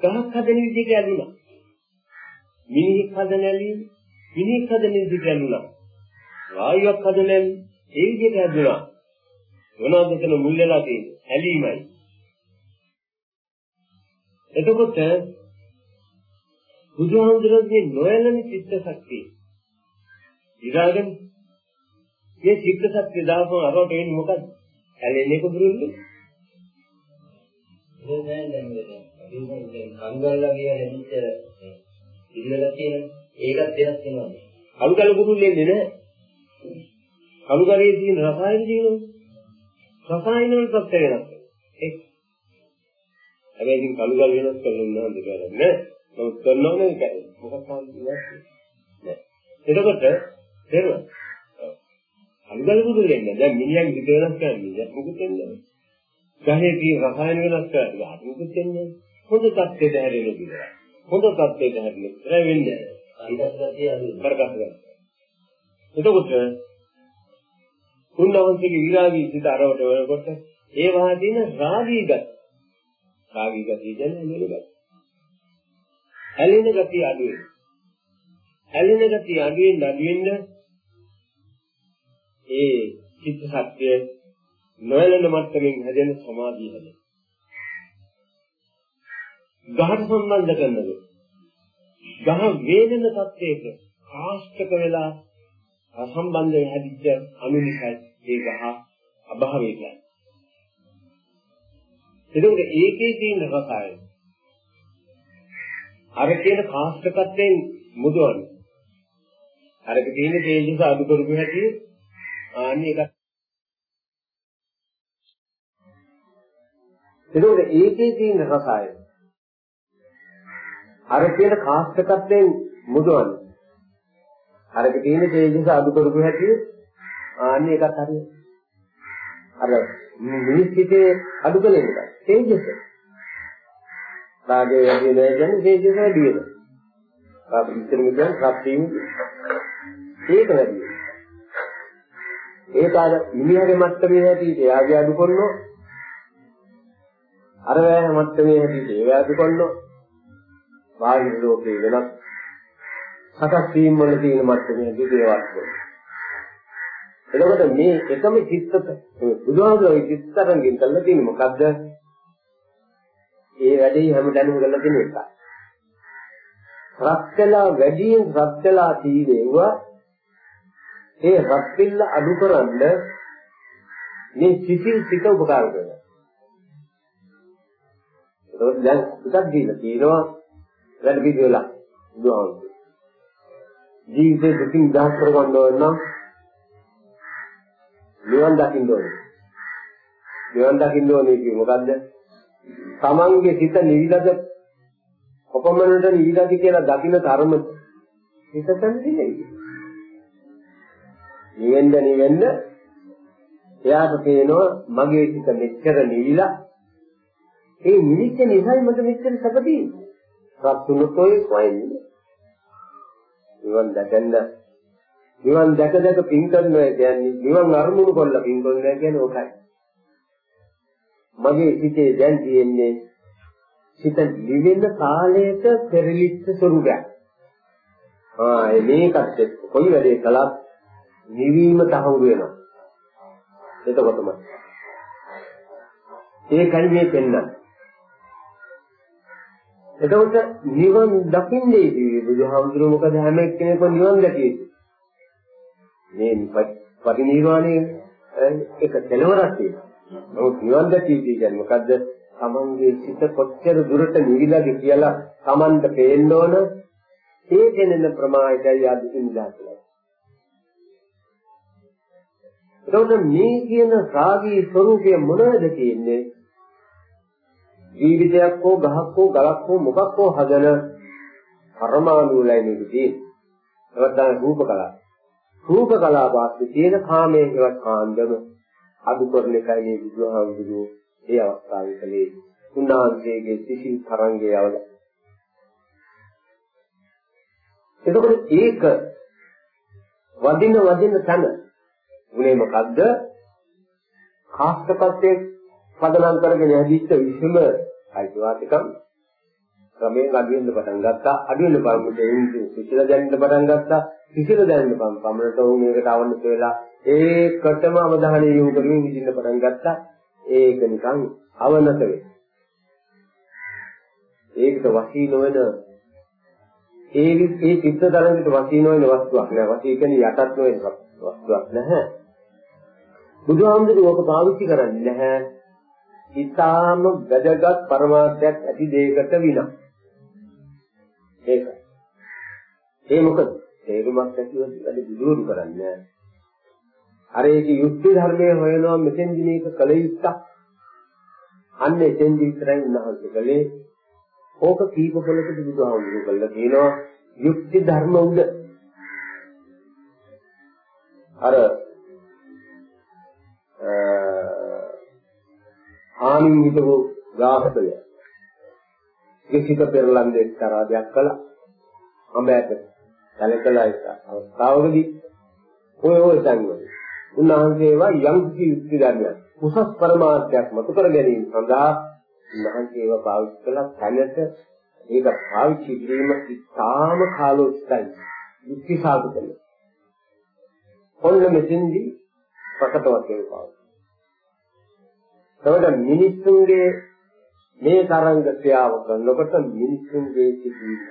ගහක් හදන විදිහට ඇලුනා. මිනිහෙක් හදන ඇලීම මිනිහෙක් හදන විදිහට ඇලුනා. වායුවක් හදන ඇලීම ඒ විදිහට ඇලුනා. මොනවද එතන මුල් වෙලා තියෙන්නේ? ඇලීමයි. එතකොට බුදුහාමුදුරන්ගේ නොයලන චිත්ත ශක්තිය ඉරාගෙන මේ චිත්ත ශක්තිය දාපම අරවට වෙන්නේ මොකද්ද? ඇලෙන්නේ කොහොමද? ඒක දැන් දැන් කංගල්ලා කියන හැදිච්ච ඉල්ලලා තියෙන ඒකත් වෙනස් වෙනවා. අලුකල කුරුල්ලෙන්නේ නැහැ. අලුකලයේ තියෙන රසායන තියෙනවා. රසායන වලට වෙනස් වෙනවා. ඒක. හැබැයි ඉතින් කලුකල වෙනස් කරනවා නේද කියලා නෑ. නමුත් කරනවනේ ඒක. මොකක් තමයි නෑ. එතකොට තේරුණා? අලුකල කුරුල්ලෙන්නේ දැන් මිනිහාගේ හිත වෙනස් කරන්නේ. දැන් මොකද වෙන්නේ? ගහේ තියෙන රසායන වෙනස් කරලා මොකද වෙන්නේ? හොඳ තත්ත්වයට හැරෙන විදිහට. හොඳ තත්ත්වයට හැරෙන්නේ. ඒක වෙන්නේ. කරගන්න ගන්න. එතකොට කුණවන්තගේ විරාගී සිත අරවට වෙනකොට ඒ තියෙන රාගී ගති. රාගී ගතිය කියන්නේ ඇලෙන ගතිය. ඇලෙන ගතිය අඩු වෙනවා. ඇලෙන ගතිය අඩු වෙන අඩු වෙන ඒ චිත්ත සත්‍යය නොයලන මට්ටමින් හැදෙන සමාධිය හැදෙන. ගහට සම්බන්ධ කරනකොට ගහ වේදන තත්ත්වයක ආශ්‍රක වෙලා අසම්බන්ධයෙන් හැදිච්ච අනුනිසයි ඒ ගහ අභාවය කියන්නේ. එතකොට ඒකේ තියෙන රසායන අර කියන කාස්ටකත්වයෙන් මුදවන්නේ. අරක තියෙන තේජස අඩු කරපු හැටි ආන්නේ එකක්. එතකොට ඒකේ තියෙන රසායන අර කියන කාස්ටකත්වයෙන් මුදවන්නේ. අරක තියෙන තේජස අඩු කරපු හැටි ආන්නේ එකක් හරියට. අර මිනිස් හිතේ අඩු කලේ මොකක්ද? තේජස. රාගය වැඩි වෙනවා කියන්නේ තේජස වැඩි වෙනවා. ආ ඉතින් කියන්නේ ප්‍රත්‍යයෙන් ඒක වැඩි වෙනවා. ඒක අර මිනිහගේ මට්ටමේ හැටියට එයාගේ අඩු කරනවා. අර වෑ මට්ටමේ හැටියට ඒවා අඩු කරනවා. බාහිර ලෝකේ වෙනස් සකස් වීම වල තියෙන මට්ටමේ දෙදේවත් කරනවා. එතකොට මේ එකම චිත්තත බුදුහාමුදුරුවෝ චිත්තරංගෙන් කළා තියෙන්නේ මොකද්ද? ඒ වැඩේ හැමදැනම කරලා තියෙන එක. රත් වෙලා වැඩියෙන් රත් වෙලා තීරෙව ඒ රත් පිළ අඩු කරන්න මේ සිසිල් සිත උපකාර කරනවා. ඒකත් දැන් ටිකක් දීලා තියෙනවා වැඩ පිළිවෙලා බුදුහාමුදුරුවෝ. ජීවිතේ දුකින් දහස් කරගන්න ඕන නම් නිවන් දකින්න ඕනේ. නිවන් දකින්න ඕනේ කියේ මොකද්ද? තමන්ගේ සිත නිවිලද කොපමණට නිවිලද කියලා දකින්න තරම හිතතන නෙවෙයි. නිවෙන්න නිවෙන්න එයාට තේනවා මගේ සිත මෙච්චර නිවිලා ඒ නිවිච්ච නිසයි මට මෙච්චර සැපදී. රත්තුනොත් ඔය කොයින්ද? නිවන් දැකන්න නිවන් දැක දැක පින් කරනවා කියන්නේ නිවන් අරමුණු කරලා පින් කරනවා කියන්නේ ඕකයි. මගේ හිතේ දැන් තියෙන්නේ හිත නිවෙන්න කාලයක පෙරලිච්ච ස්වරූපයක්. ආ මේකත් එක්ක කොයි වැඩේ කළත් නිවීම තහවුරු වෙනවා. එතකොටම ඒකයි මේ පෙන්වන්නේ. එතකොට නිවන් දකින්නේ බුදුහාමුදුරුවෝ මොකද හැම එක්කෙනෙක්ම නිවන් දැකියේ. මේ පරිණිරවාණය එක කෙලවරක් තියෙනවා. නමුත් නිවන් දැකීම කියන්නේ මොකද්ද? තමන්ගේ සිත කොච්චර දුරට නිවිලාද කියලා තමන්ට පේන්න ඕන ඒ දැනෙන ප්‍රමාණයයි අදින් දාලා. එතකොට මේ කියන රාගී ස්වરૂපය මොනවද කියන්නේ? ජීවිතයක් හෝ ගහක් හෝ ගලක් හෝ මොකක් හෝ හදන පරමාණු වලයි මේක තියෙන්නේ. ඒවත් තමයි රූප කලාව. රූප කලාව වාස්තු තියෙන කාමයේ ඒවත් කාන්දම අඩු කරන එකයි මේ බුදුහාමුදුරුවෝ ඒ අවස්ථාවේ කලේ. උන්වහන්සේගේ සිසිල් තරංගය අවල. එතකොට ඒක වදින වදින තන උනේ මොකද්ද? කාස්තපත්තේ පදනම් කරගෙන හැදිච්ච විසම අයිතිවාසිකම් ක්‍රමයෙන් අඩු වෙන්න පටන් ගත්තා අඩු වෙන පමණට සිසිල දැනෙන්න පටන් ගත්තා සිසිල දැනෙන්න පමණට උන් මේකට අවන්න කියලා ඒකටම අවධානය යොමු කරමින් විඳින්න පටන් ගත්තා. ඒක නිකන් අවනත වේ ඒකට වශී නොවන ඒ ඒ චිත්ත තරංගයට වශී නොවන වස්තුවක් නෑ. වශී කියන්නේ යටත් නොවන වස්තුවක් නැහැ. බුදුහාමුදුරුවෝ ඔක පාවිච්චි කරන්නේ නැහැ. ඊටාම වැදගත් පරමාර්ථයක් ඇති දෙයකට විනා. ඒක. ඒ මොකද? තේරුමක් ඇතිව වැඩි දුරුරු කරන්නේ අර ඒක යුක්ති ධර්මයේ හොයනවා මෙතෙන්දි මේක කල යුක්තක්. අන්න එතෙන්දි විතරයි උන්වහන්සේ කලේ. ඕක කීප පොලකට බුදුහාමුදුරුවෝ කළා කියනවා යුක්ති ධර්ම උද. අර ආමින් හිටපු ගාස්තය කිසික පෙරලන්දේ එක්තරා දෙයක් කළා. අඹයට සැලකලා ඉත අවස්ථාවකදී ඔය ඔය සංගම උන්වහන්සේවා යම් කිසි යුක්ති ධර්මයක් උසස් පරමාර්ථයක් මතු කර ගැනීම සඳහා උන්වහන්සේව පාවිච්චි කළා තැනට ඒක පාවිච්චි කිරීම ඉතාම කාලෝචිතයි යුක්ති සාධකයි. ඔන්න මෙතෙන්දී ප්‍රකටවත් වෙනවා පාවිච්චි. එතකොට මිනිස්සුන්ගේ මේ තරංග ක්‍රියාව කරනකොට මිනිසුන්ගේ සිදුවීම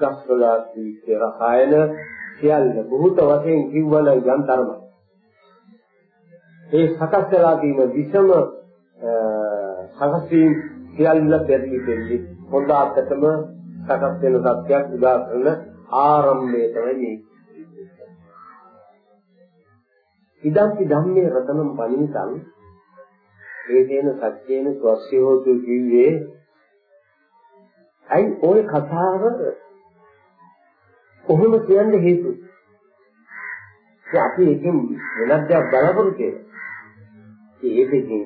ගස්වල දීච්ච රසායන සියල්ල බුත වශයෙන් කිව්වන යම් තරම ඒ සකස් වෙලා තියෙන විෂම සකස්වීම් සියල්ල පෙරලි පෙරලි හොඳ අතටම සකස් වෙන සත්‍යයක් උදා කරන ආරම්භය තමයි මේ ඉදම්පි ධම්මේ රතනම් පණිතං ඒකේන සත්‍යේන ස්වස්ය හෝතු කිව්වේ අයි ওই කතාව කොහොම කියන්න හේතු. ඒ අපි එකෙන් වෙනත් දෙයක් බලාපොරොත්තු වෙනවා. ඒකකින්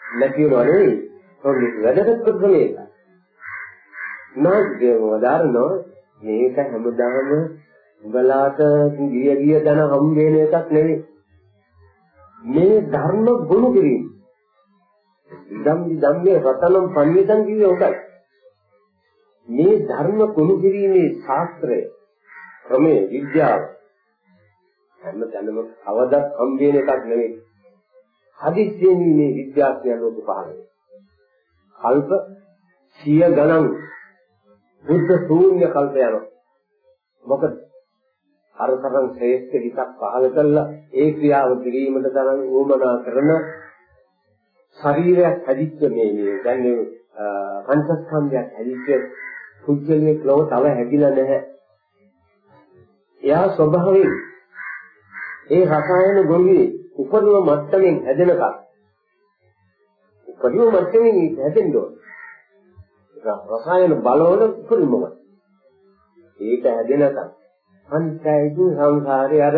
නැතිවෙනවා නෙවෙයි. ඔන්නේ වැඩකට කරන්නේ නාග්ගේ වදාරනෝ මේක හැමදාම උඹලාට ගිය ගිය දන හම් වෙන එකක් නෙවෙයි. මේ ධර්ම ගොනු කිරීම. ධම් ධම්මේ රතනම් පණ්විතං කියේ උඩයි. මේ ධර්ම ගොනු කිරීමේ ශාස්ත්‍රය ක්‍රමයේ විද්‍යාව හැම තැනම අවදක් හම් වෙන එකක් නෙවෙයි. හදිස්සියෙන් මේ විද්‍යාඥයන් ලෝක පහළ කල්ප සිය ගණන් බුද්ධ ශූන්‍ය කල්ප යනවා. මොකද අර තරම් ශ්‍රේෂ්ඨ හිතක් පහළ කළා ඒ ක්‍රියාව කිරීමට තරම් උවමනා කරන ශරීරයක් හැදිච්ච මේ මේ දැන් මේ පංචස්කන්ධයක් හැදිච්ච පුද්ගලයෙක් ලොව තව හැදිලා නැහැ. එයා ස්වභාවයෙන් ඒ රසායන ගොනුවේ උපරිම මට්ටමින් හැදෙනකම් උපරිම මට්ටමින් හැදෙන්න ඕන. රසායන බලවල උපරිමම. ඒක හැදෙනකම් අන්තයිදු සංසාරේ අර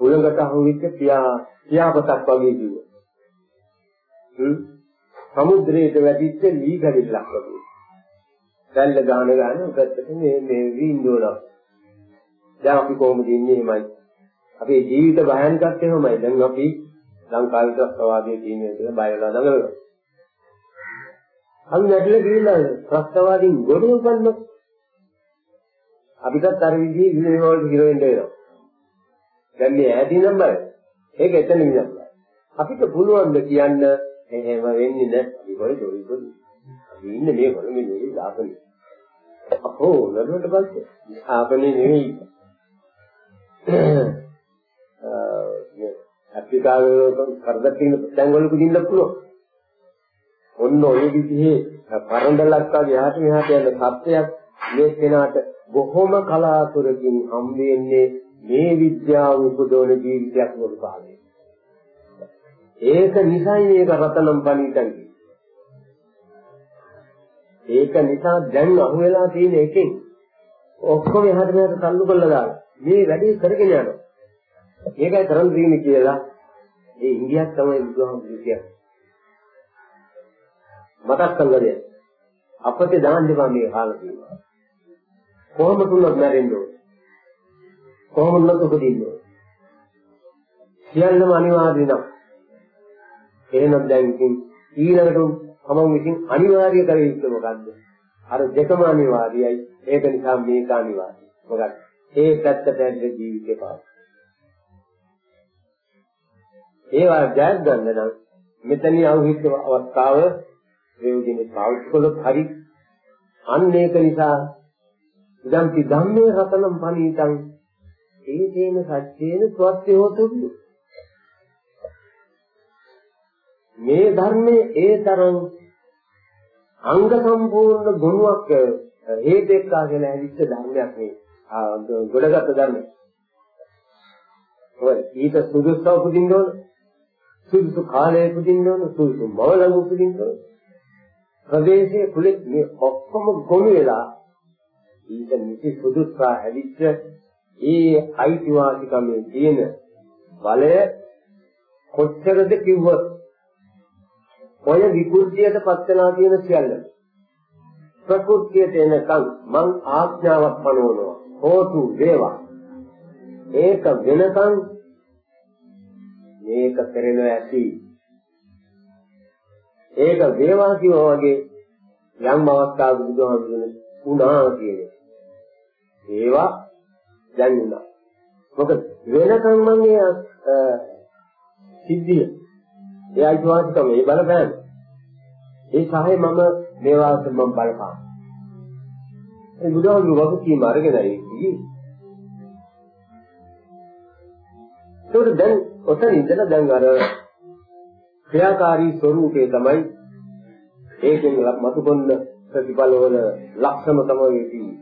උලඟට අහුවෙච්ච පියා පියාපතක් වගේ කිව්වා. හ්ම් සමුද්‍රයට වැටිච්ච ලී කඩිල්ලක් වගේ. දැල්ල ගාන ගාන උකට මේ මේ වින්දෝන. දැන් අපි කොහොමද ඉන්නේ එහෙමයි. අපේ ජීවිත භයානකත් එහෙමයි. දැන් අපි ලංකාවේ ත්‍ස්තවාදයේ තියෙන කියලා බයලා දඟලනවා. අපි නැట్లా ගිහිල්ලා ත්‍ස්තවාදීන් ගොඩනග ගන්නත් අපිටත් අර විදිහේ විනය වලට හිර වෙන්න වෙනවා. දැන් මේ ඈතින් නම් බලන්න. ඒක එතන විතරයි. අපිට පුළුවන් ද කියන්න එහෙම වෙන්නේ නැහැ. අපි කොහෙද ඔයගොල්ලෝ? අපි ඉන්නේ මේ කොළඹ නෙවෙයි දාපනේ. අපෝ නඩුවට පස්සේ ආපනේ නෙවෙයි. අ අප්‍රිකාවේ කරදර තියෙන තැන්වල කුදින්න පුළුවන්. ඔන්න ඔය විදිහේ පරඬලක් වගේ එහාට මෙහාට යන සත්‍යයක් මේ කෙනාට බොහොම කලාතුරකින් හම් වෙන්නේ මේ විද්‍යාව උපදවන ජීවිතයක් වගේ කාලේ. ඒක නිසයි මේක රතනම් පණිතන් ඒක නිසා දැන් අහුවෙලා තියෙන එකෙන් ඔක්කොම එහාට මෙහාට තල්ලු කරලා දාලා මේ වැඩේ කරගෙන යනවා. ඒකයි කරන් දෙන්නේ කියලා ඒ ඉංගියක් තමයි බුදුහාමුදුරුවෝ කියන්නේ. මතක් කරලා දෙන්න. අපතේ දාන්න දෙපා මේ කාලේ තියෙනවා. කොහොම තුනක් මැරෙන්න ඕන. කොහොම නැත් උපදින්න ඕන. සියල්ලම අනිවාර්ය නම්. එහෙනම් දැන් ඉතින් ඊළඟට තමන් විසින් අනිවාර්ය කර යුත්තේ මොකද්ද? අර දෙකම අනිවාර්යයි. ඒක නිසා මේක අනිවාර්යයි. මොකද ඒ පැත්තට ඇද්ද ජීවිතේ පාස්. ඒවා ජය ගන්න නම් මෙතන අවහිත අවස්ථාව ප්‍රයෝජනෙ පාවිච්චි කළොත් හරි අන්න ඒක නිසා ඉදම්පි ධම්මේ රතනම් පණීතං ඒ තේන සත්‍යේන ස්වත්‍ය මේ ධර්මයේ ඒ තරම් අංග සම්පූර්ණ ගුණයක් හේතෙක්කා කියලා ඇවිත් ධර්මයක් නේ ගොඩගත් ධර්මයක් ඔය ඊට සුදුසු උපදින්න ඕන සුදුසු කාලයේ උපදින්න ඕන සුදුසු මව ළඟ උපදින්න ඕන. ප්‍රදේශයේ කුලෙත් මේ ඔක්කොම ගොනු වෙලා ඊට නිසි සුදුස්සා හැදිච්ච ඒ අයිතිවාසිකමේ තියෙන බලය කොච්චරද කිව්වොත් ඔය විකෘතියට පත් වෙලා තියෙන සියල්ල. ප්‍රകൃතියට එනකන් මං ආඥාවක් පනවනවා. හෝතු වේවා. ඒක වෙනකන් මේක කරන ඇති. ඒක වේවා කියනවා වගේ යම් අවස්ථාවක බුදුහාමුදුරනේ උනා කියන්නේ ඒවා දැන් උනා මොකද වෙනකන් මම ඒ සිද්ධිය ඒ අයිතිවාසිකම ඒ බලපෑම ඒ සහය මම මේවාට මම බලපාන ඒ බුදුහාමුදුරුවෝ වගකීම අරගෙනයි කිව්වේ ඒකට දැන් ඔතන ඉඳලා දැන් අර ක්‍රියාකාරී ස්වરૂපේ තමයි ඒකෙන් මතු කොන්න ප්‍රතිඵල වල ලක්ෂණ තමයි තියෙන්නේ.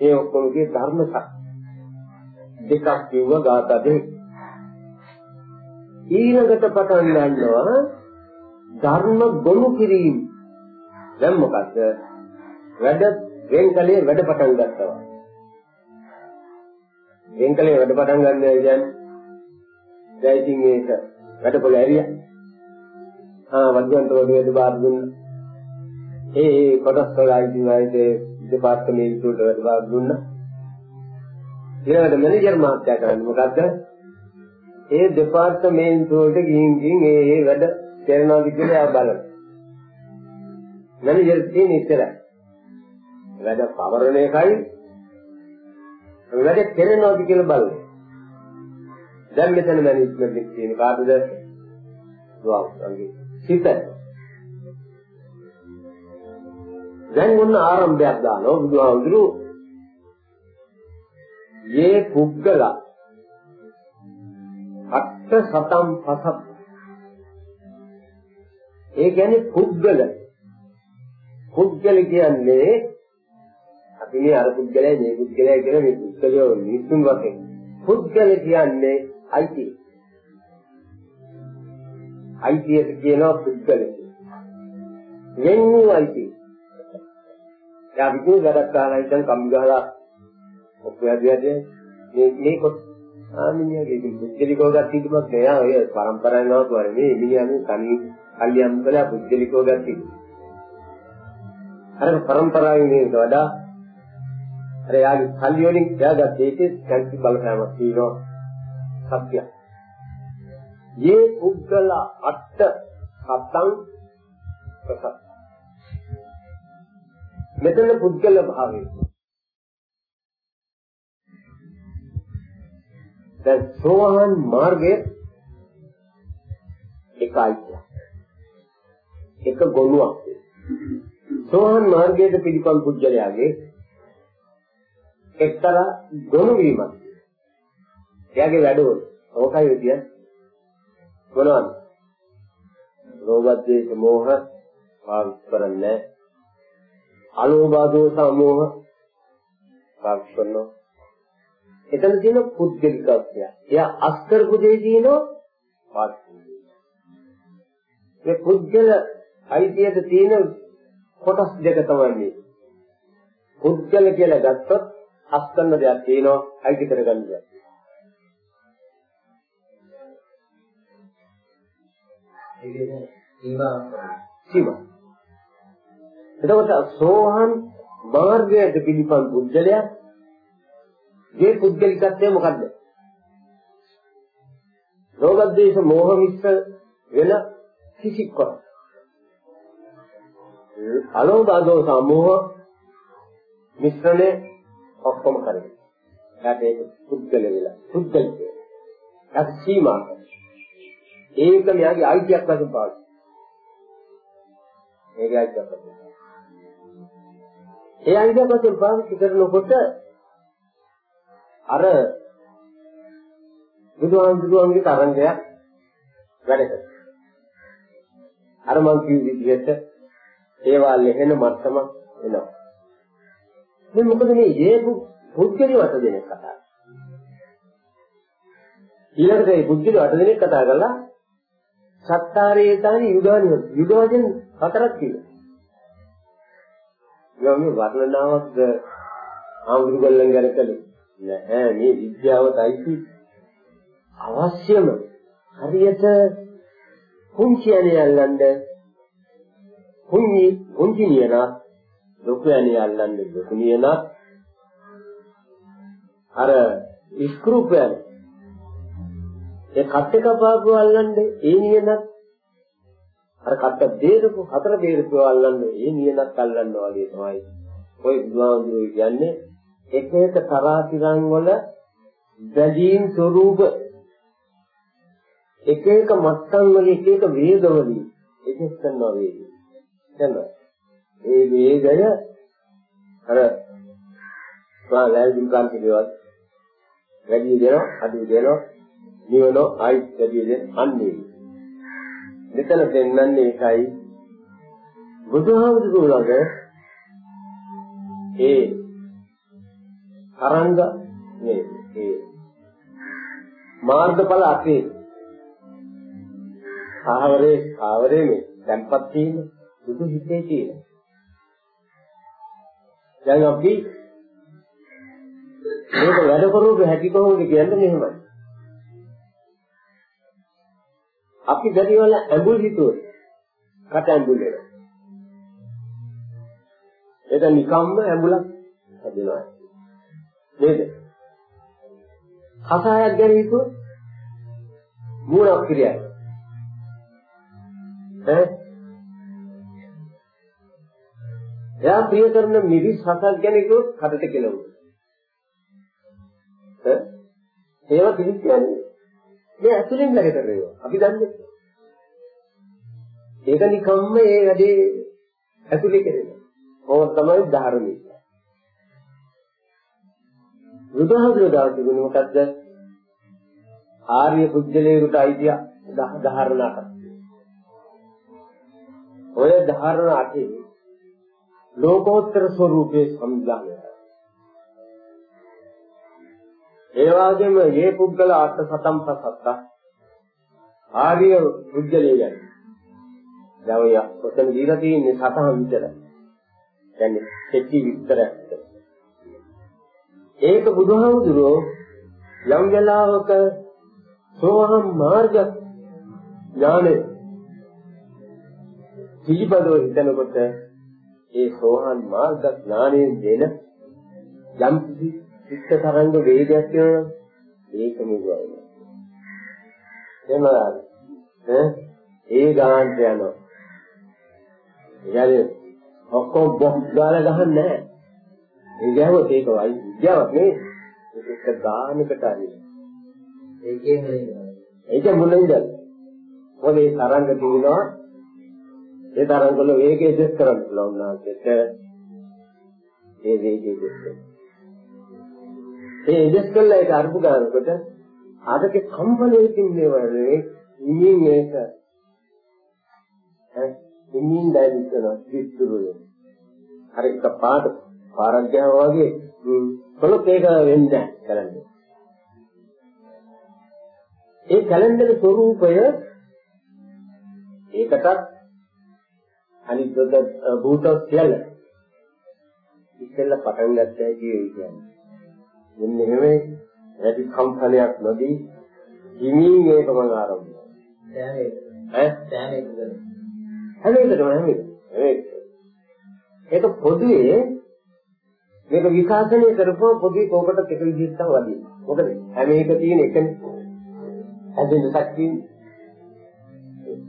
ඒ ඔක්කොමගේ ධර්ම දෙකක් කිව්ව ගාථා දෙක. ඊළඟට පටන් ගන්නවා ධර්ම ගොනු කිරීම. දැන් මොකද? වැඩ වෙන්කලේ වැඩ පටන් ගත්තා. වෙන්කලේ වැඩ පටන් ගන්න කියන්නේ දැන් ඉතින් ඒක වැඩපොළ ඇරියා. ආ වද්‍යන්ත වගේ බාර දුන්නා. ඒ ඒ කොටස් වල අයිති වයිදේ දෙපාර්තමේන්තුවට වැඩ බාර දුන්නා. ඊළඟට මැනේජර් මහත්තයා කරන්නේ මොකද්ද? ඒ දෙපාර්තමේන්තුවට ගිහින් ගිහින් ඒ ඒ වැඩ කරනවාද කියලා බලන්න. මැනේජර් තියෙන ඉතර. වැඩ පවරන එකයි වැඩ කරනවාද කියලා බලන්න. දැන් මෙතන මැනේජ්මන්ට් එක තියෙන කාටද? දුවන්ගේ සිත. දැන් ඔන්න ආරම්භයක් දානවා බුදුහාමුදුරු. යේ පුද්ගලා අත්ත සතම් පසත් ඒ කියන්නේ පුද්ගල. පුද්ගල කියන්නේ අපි මේ අර පුද්ගලයා මේ පුද්ගලයා කියන මේ පුද්ගලයෝ මිනිසුන් වශයෙන්. පුද්ගල කියන්නේ අයිති අයිතියට කියනවා පුද්ගල. වෙන වූ අයිති දැන් අපි කියන වැඩක් ගහලා ඉතින් කම්බි ගහලා ඔක්කොම මේ මේ ආමිනියගේ පුද්ගලිකව ගත් ඉදමක් නෑ ඔය පරම්පරාවෙන් ආව තුනේ මේ මිනිහාගේ කණි කල්යම් කළා පුද්ගලිකව ගත් ඉද. අර පරම්පරාවෙන් නේද වඩා අර යාගේ කල්ලි වලින් එයාගත් ඒකේ කැන්ති බලපෑමක් තියෙනවා සත්‍ය. යේ පුද්ගල අට්ඨ සත්තං ප්‍රසත්. මෙතන පුද්ගල භාවය දැන් සෝවාන් මාර්ගය එකයි එක ගොනුවක් සෝවාන් මාර්ගයට පිළිපන් පුජ්‍යලයාගේ එක්තරා ගොනු වීමක් එයාගේ වැඩවල ඕකයි විදිය මොනවද ලෝභ දේශ මොහ පාවිච්චි කරන්නේ අලෝභ දෝස අමෝහ පාවිච්චි කරනවා එතන තියෙන පුද්ගලිකත්වය එයා අස්කරපු දේ දිනෝ පාවිච්චි මේ පුද්ගල අයිතියට තියෙන කොටස් දෙක තමයි. මේ පුද්ගල කියලා ගත්තොත් අස් කරන දෙයක් තියෙනවා අයිති කරගන්න දෙයක්. ඒකේ සීමා සීමා. එතකොට සෝහන් මාර්ගයට පිළිපන් පුද්ගලයා මේ පුද්ගලිකත්වය මොකද්ද? රෝගද්වේෂ මෝහ මිශ්‍ර වෙන කිසික් කොට. අලෝභ දෝෂ මෝහ මිශ්‍රණය ඔක්කොම කරගෙන. එයාට ඒක පුද්ගල වෙලා පුද්ගලික. ඒක සීමා. ඒක මෙයාගේ අයිතියක් වශයෙන් පාවිච්චි. ඒකයි කරන්නේ. ඒ අයිතියක් වශයෙන් පාවිච්චි කරනකොට අර බුදුහාමුදුරුවන්ගේ තරංගයක් වැඩ කරනවා. අර මං කිව් විදිහට ඒවා ලෙහෙන මට්ටම එනවා. මේ මොකද මේ හේතු පුද්ගලි වට දෙන කතාව. ඊළඟට මේ පුද්ගලි වට දෙන කතා කරලා සත්තාරේ තානි යුගානි යුගවදෙන් හතරක් තියෙනවා. මේ වර්ණනාවක් ආමුදුගල්ලන් ගැරකලේ නැහැ. මේ විද්‍යාවටයි අවශ්‍යම හරියට කුංචි ඇණේ අල්ලන්න කුංචි කුංචි නියන ලොකු ඇණේ අල්ලන්න ලොකු නියන. අර ස්ක්‍රූපයන් ඒ කට්ට කපාපුව අල්ලන්න ඒ නියනත්. අර කට්ට බේරපු හතර බේරපු අල්ලන්න ඒ නියනත් අල්ලන්න වගේ තමයි ඔය බුදුහාමුදුරුවෝ කියන්නේ. එක එක තරාතිරන් වල බැදීම් ස්වરૂප එක එක මට්ටම් වල එක එක වේග වලින් එකක් කරනවා වේගය දැන් ඒ වේගය අර ස්වාලල් දුකාන් පිළිවෙත් වැඩි දෙනවා අඩු දෙනවා නිවනෝ ආයි වැඩි දෙන අන්නේ. මෙතන දෙන්නන්නේ ඒකයි. බුදුහාමුදුරුවෝගේ ඒ තරංග මේ ඒ මාර්ගඵල අපේ සාවරේ සාවරේ මේ tempat තියෙන බුදු හිතේ තියෙන දැන් අපි මේක වැඩ කරුවු හැටි කොහොමද කියන්නේ මෙහෙමයි අපි බැරි වල ඇඹුල් හිතුවොත් කට ඇඹුල් වෙනවා. ඒක නිකම්ම ඇඹුලක් හැදෙනවා. නේද? කසායක් ගැන හිතුවොත් මූණක් ක්‍රියයි. ඈ එයා ප්‍රිය කරන මිරිස් හසක් ගැන කිව්වොත් කඩට කෙලවුවා. ඈ ඒවා පිළිච්චන්නේ මේ ඇතුලෙන් වැඩ කරේවා. අපි දන්නේ. ඒක නිකම්ම ඒ වැඩේ ඇතුලේ කරනවා. ඕක තමයි ධර්මයේ. බුදුහාමුදුරුවෝ දාතුනේ මොකද්ද? ආර්ය පුජ්‍යලේකට අයිතිය ධාරණා කරා. ඔය ධාරණා අටේ ලෝකෝත්තර ස්වરૂපේ සම්බන්ධය. ඒ වගේම මේ පුද්ගල අට සතම් පසත්ත ආර්ය පුද්ගලයයි. දැන් ඔය ඔතන දීලා තියෙන්නේ සතහන් විතර. කියන්නේ කෙටි විස්තරයක්. ඒක බුදුහාමුදුරුවෝ යම් වෙලාවක සෝහම් මාර්ග ඥානෙ පිළිබඳව හිතනකොට ඒ සෝහන් මාර්ග ඥානයෙන් දෙන යම් කිසි චිත්ත තරංග වේගයක් වෙනවා ඒක නෙවෙයි. එහෙමද? ඈ ඒ ගානට යනවා. එයාලේ ඔක්කොම බොක් ගාලා ගහන්නේ නැහැ. ගැහුවොත් ඒක වයි විද්‍යාවක් නෙවෙයි. ඒක ගානකට හරි. ඒකේ නෙවෙයි. ඒක මුලින්ද. ඒ තරංග තියෙනවා. ඒ තරංග වල වේගය දෙස් කරන්න පුළුවන් නාසෙට. ඒ වේගය කරනවා. ඒ ඉජස් කළා ඒක අරුපු ගන්නකොට ආදකේ කම්පණයකින් මේ වගේ ඉමින් මේක ඉමින් දැලිස්සන විස්තුරුවේ. අර එක පාට පාරක් ගහනවා වගේ පොළොක් ඒක වෙන්නේ නැහැ කැලෙන්ඩර්. ඒ කැලෙන්ඩර් ස්වરૂපය ඒකටත් අනිත් භූත කියලා ඉස්සෙල්ල පටන් ගත්තා කියන්නේ. මෙන්න එහෙම වැඩි කම්පනයක් නොදී හිමින් ඒක මම ආරම්භ කරනවා. සෑම ඈ එකද හැම එකටම හැම එක. ඒක පොදුවේ මේක විකාශනය කරපුවා පොදුවේ කෝකට එක විදිහට තමයි වදින්නේ. මොකද හැම එක තියෙන එකනේ. හැදෙන්න ශක්තිය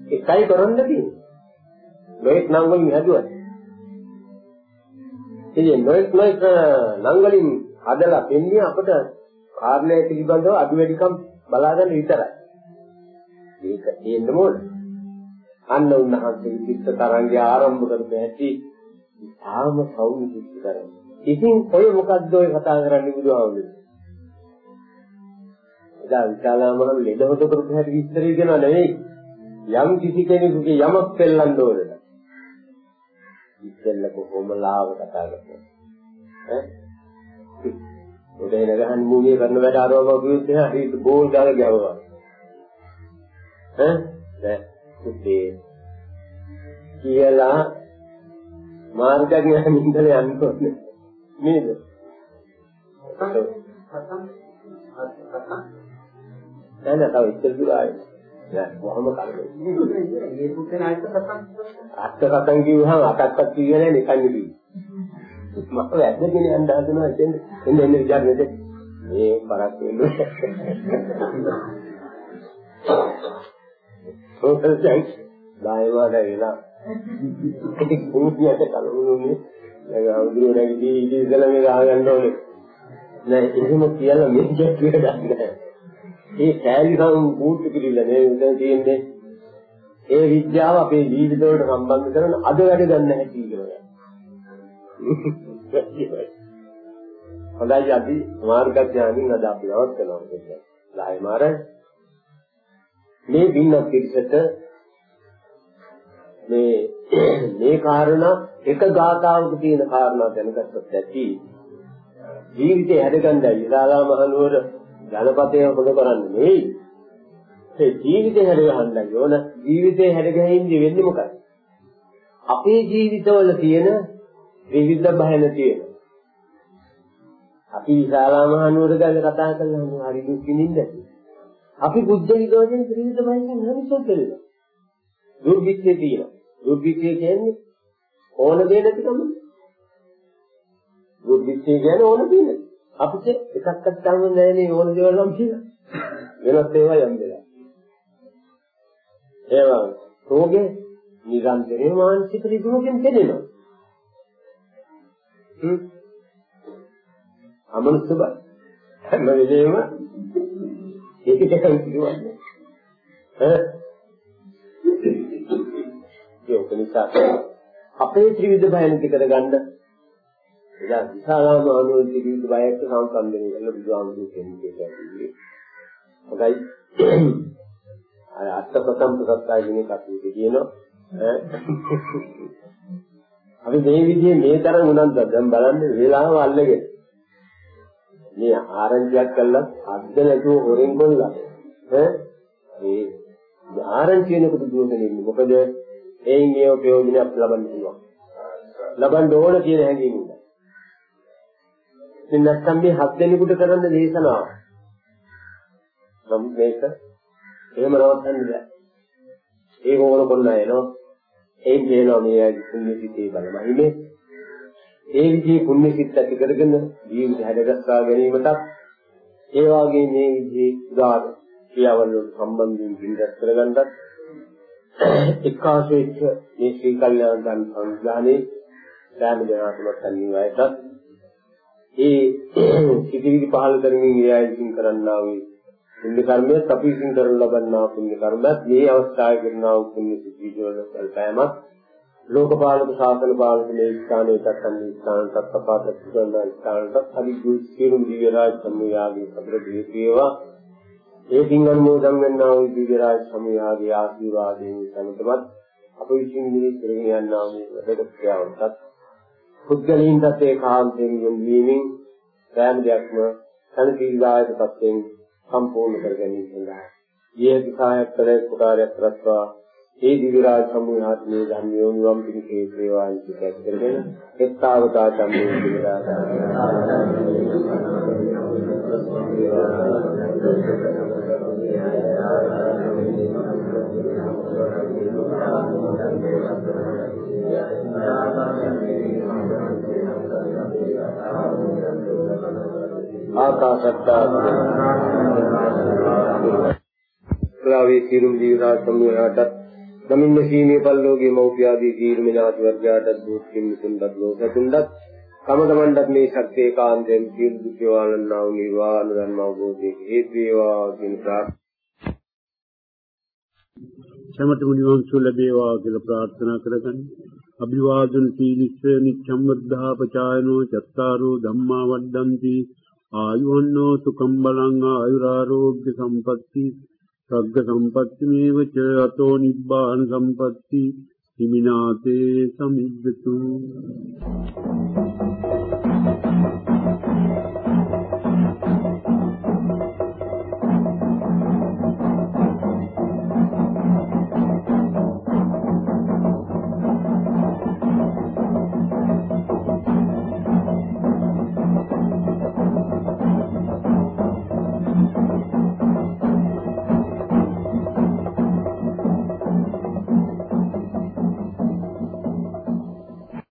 එකයි කරන්න තියෙන්නේ. නොඑක් නම් වලින් හැදුවා. ඉතින් නොඑක් නොඑක් නම් වලින් හදලා දෙන්නේ අපිට කාරණය පිළිබඳව අඩු වැඩිකම් බලාගන්න විතරයි. මේක තියෙන්න ඕන. අන්න උන්වහන්සේ චිත්ත තරංගය ආරම්භ කරපු හැටි තාම සෞම්‍ය චිත්ත තරංගය. ඉතින් ඔය මොකද්ද ඔය කතා කරන්නේ බුදුහාමුදුරුවෝ? එදා විශාලාමහන් ලෙඩවත කරපු හැටි විස්තරය කියනවා නෙවෙයි. යම් කිසි කෙනෙකුගේ යමක් පෙල්ලන්න ඕනද? ඉස්සෙල්ල කොහොමලාව කතා කරනවා. ඈ? උදේ නගහන් මූලිය කරන වැඩ ආරවම කිව්වොත් එහෙනම් හරි බෝල් ගාලා ගැවවා. ඈ? දැන් පුතේ කියලා මාර්ගඥාන ඉඳලා යන්න ඕනේ. නේද? නෑ නෑ තව ඉස්සර දුරයි. නෑ කොහොම කරන්නේ? මේ පුතේ නායක කතා අත්ත කතන් කිව්වහම අටක්වත් කිව්වේ නෑ නිකන් කිව්වේ. මම වැද්දගෙන යන්න හදනවා එතෙන් එන්න එන්න විචාරෙද මේ පරක් වෙන්නේ. සෝතල් දැන් ඩායවාඩ වෙලා ඉතින් කුණියට කලුණුනේ දැන් අඳුර නැගී ඉතින් ඉතල මේ ගහගන්න ඕනේ. නෑ එහෙම කියලා මේ ජැක්කිය ගන්න. ඒ කෑලිකම් කූට්ටු කිරිල්ල නේ උදේ තියෙන්නේ. ඒ විද්‍යාව අපේ ජීවිත වලට සම්බන්ධ කරන අද වැඩ ගන්න හැටි කියලා. හොඳයි අපි මාර්ගඥානින් අද අපි නවත්වනවා කියන්නේ. ලාය මාර මේ බින්න පිළිසෙට මේ මේ කාරණා එක ගාථාවක තියෙන කාරණා දැනගත්තොත් ඇති. ජීවිතේ හැදගන්නයි විශාලා මහනුවර ජනපතේ හොද කරන්නේ නෙවෙයි ඒ ජීවිතේ හැදගන්නයි ඕන ජීවිතේ හැදගෙහින්දි වෙන්නේ මොකක්ද අපේ ජීවිතවල තියෙන විවිධ බයන තියෙන. අපි විශාලා මහනුවර ගැන කතා කරලා හරි දුක් විඳින්න අපි බුද්ධ විදෝෂෙන් ත්‍රිවිධ බයෙන් හරිසෝ කියලා දුර්භික්ෂේ තියෙනවා. දුර්භික්ෂය කියන්නේ ඕන දේ නැතිකම. දුර්භික්ෂය කියන්නේ ඕන දේ නැති. අපිට එකක්වත් ගන්න නැහැ නේ ඕන දේවල් නම් කියලා. වෙනස් ඒවා යම් දෙයක්. ඒවා රෝගේ නිරන්තරයෙන් මානසික රිදුවකින් පෙළෙනවා. හ්ම්. අමනුෂ්‍ය බව. හැම වෙලේම ඒක දෙකක් කියවන්නේ. ඈ ඒක නිසා අපේ ත්‍රිවිධ බය නැති කරගන්න එදා විශාලාම අනුර ත්‍රිවිධ බයත් සම්සන්දනය කරලා බුදුහාමුදුරු කියන්නේ කියන්නේ. හොඳයි. අර අත්පතම් ප්‍රසත්තායනේ කටයුතු කියනවා. අපි මේ විදිහේ මේ තරම් උනන්ද දැන් බලන්න වේලාව අල්ලගෙන මේ ආරංචියක් කළා අද්ද නැතුව හොරෙන් කොල්ලා ඈ මේ ආරංචි වෙනකොට දුවගෙන මොකද එයින් මේ ප්‍රයෝජනයක් ලබන්න පුළුවන්. ලබන්න ඕන කියන හැඟීම උදා. ඉතින් නැත්නම් මේ හත් දෙනෙකුට කරන්න දේශනාව. නම් මේක එහෙම නවත්තන්න බෑ. ඒක ඕන කොන්න එනවා. එයින් කියනවා මේ ආදි පුණ්‍ය සිතේ බලමහිමේ. ඒ විදිහේ පුණ්‍ය සිත් ඇති කරගෙන ජීවිත හැදගස්වා ගැනීමටත් ඒ වාගේ මේ විදිහේ උදාර ක්‍රියාවල් වලට සම්බන්ධයෙන් පිළිගත් කරගන්නත් එක්කාසෙච්ච මේ ශ්‍රී කල්යාණ ධර්ම සංග්‍රහණේ ධර්ම දනාතුමත් අනිවාර්යයටත් ඒ සිටිවිලි පහළ කරමින් න්‍යායකින් කරන්නා වූ පුණ්‍ය කර්මයක් අපි විසින් කරන ලබන්නා පුණ්‍ය කර්මයක් මේ අවස්ථාවේ කරනා වූ පුණ්‍ය සිද්ධි වල සල්පෑමක් ලෝකපාලක ශාසන පාලක මේ ස්ථානයේ තත්ත්ම ස්ථාන තත්පාත සුගන්ධ ස්ථානට අදිගු සියලු දිව්‍ය රාජ සම්මුයාගේ සතර දීපේවා ඒ පින් අනුමෝදන් වෙන්නා වූ දිව්‍ය රාජ සමයාගේ ආශිර්වාදයෙන් සමතවත් අප විසින් මේ කරගෙන යනා වූ වැඩක ක්‍රියාවන්ටත් පුද්ගලයන්ටත් ඒකාන්තයෙන් යොමු වීමෙන් සෑම දෙයක්ම සනසීලායක තත්ත්වයෙන් සම්පූර්ණ කර ගැනීම සඳහා ඊයේ දිසායක් කළ කුඩාරයක් රැස්වා. ඒ දිවි රාජ සමූහات මේ ධර්මියෝ නිවම් පිණිසේ සේවාන් සිට කරගෙන එත්තාවතා සම්මේ දිවි රාජ ආකාශත්තා ප්‍රාවේ සිරුම් ජීවරා සමූහයටත් නමින්න සීමේ පල්ලෝගේ මෞපිය ආදී දීර්ඝ ඥාති වර්ගයාටත් දුක්ඛින් මුතුන්වත් ලෝකතුන්වත් කම තමන්ටත් මේ ශක්තිය කාන්තෙන් සියලු දුක් වලන්නා වූ නිර්වාණ ධර්ම අවබෝධයේ හේතු වේවා කියන ප්‍රාර්ථනා සමත මුනිවන් සුව ලැබේවා කියලා ප්‍රාර්ථනා කරගන්න. අභිවාදන සීලිස්ස නිච්ඡම් වද්ධා පචායනෝ චත්තාරෝ ධම්මා වඩ්ඩಂತಿ ආයුවන්නෝ සුඛම් බලං ආයුරාෝග්‍ය සම්පatti. සග්ග සම්පatti මේවච අතෝ නිබ්බාන සම්පatti. හිමිනාතේ සමිද්දතු.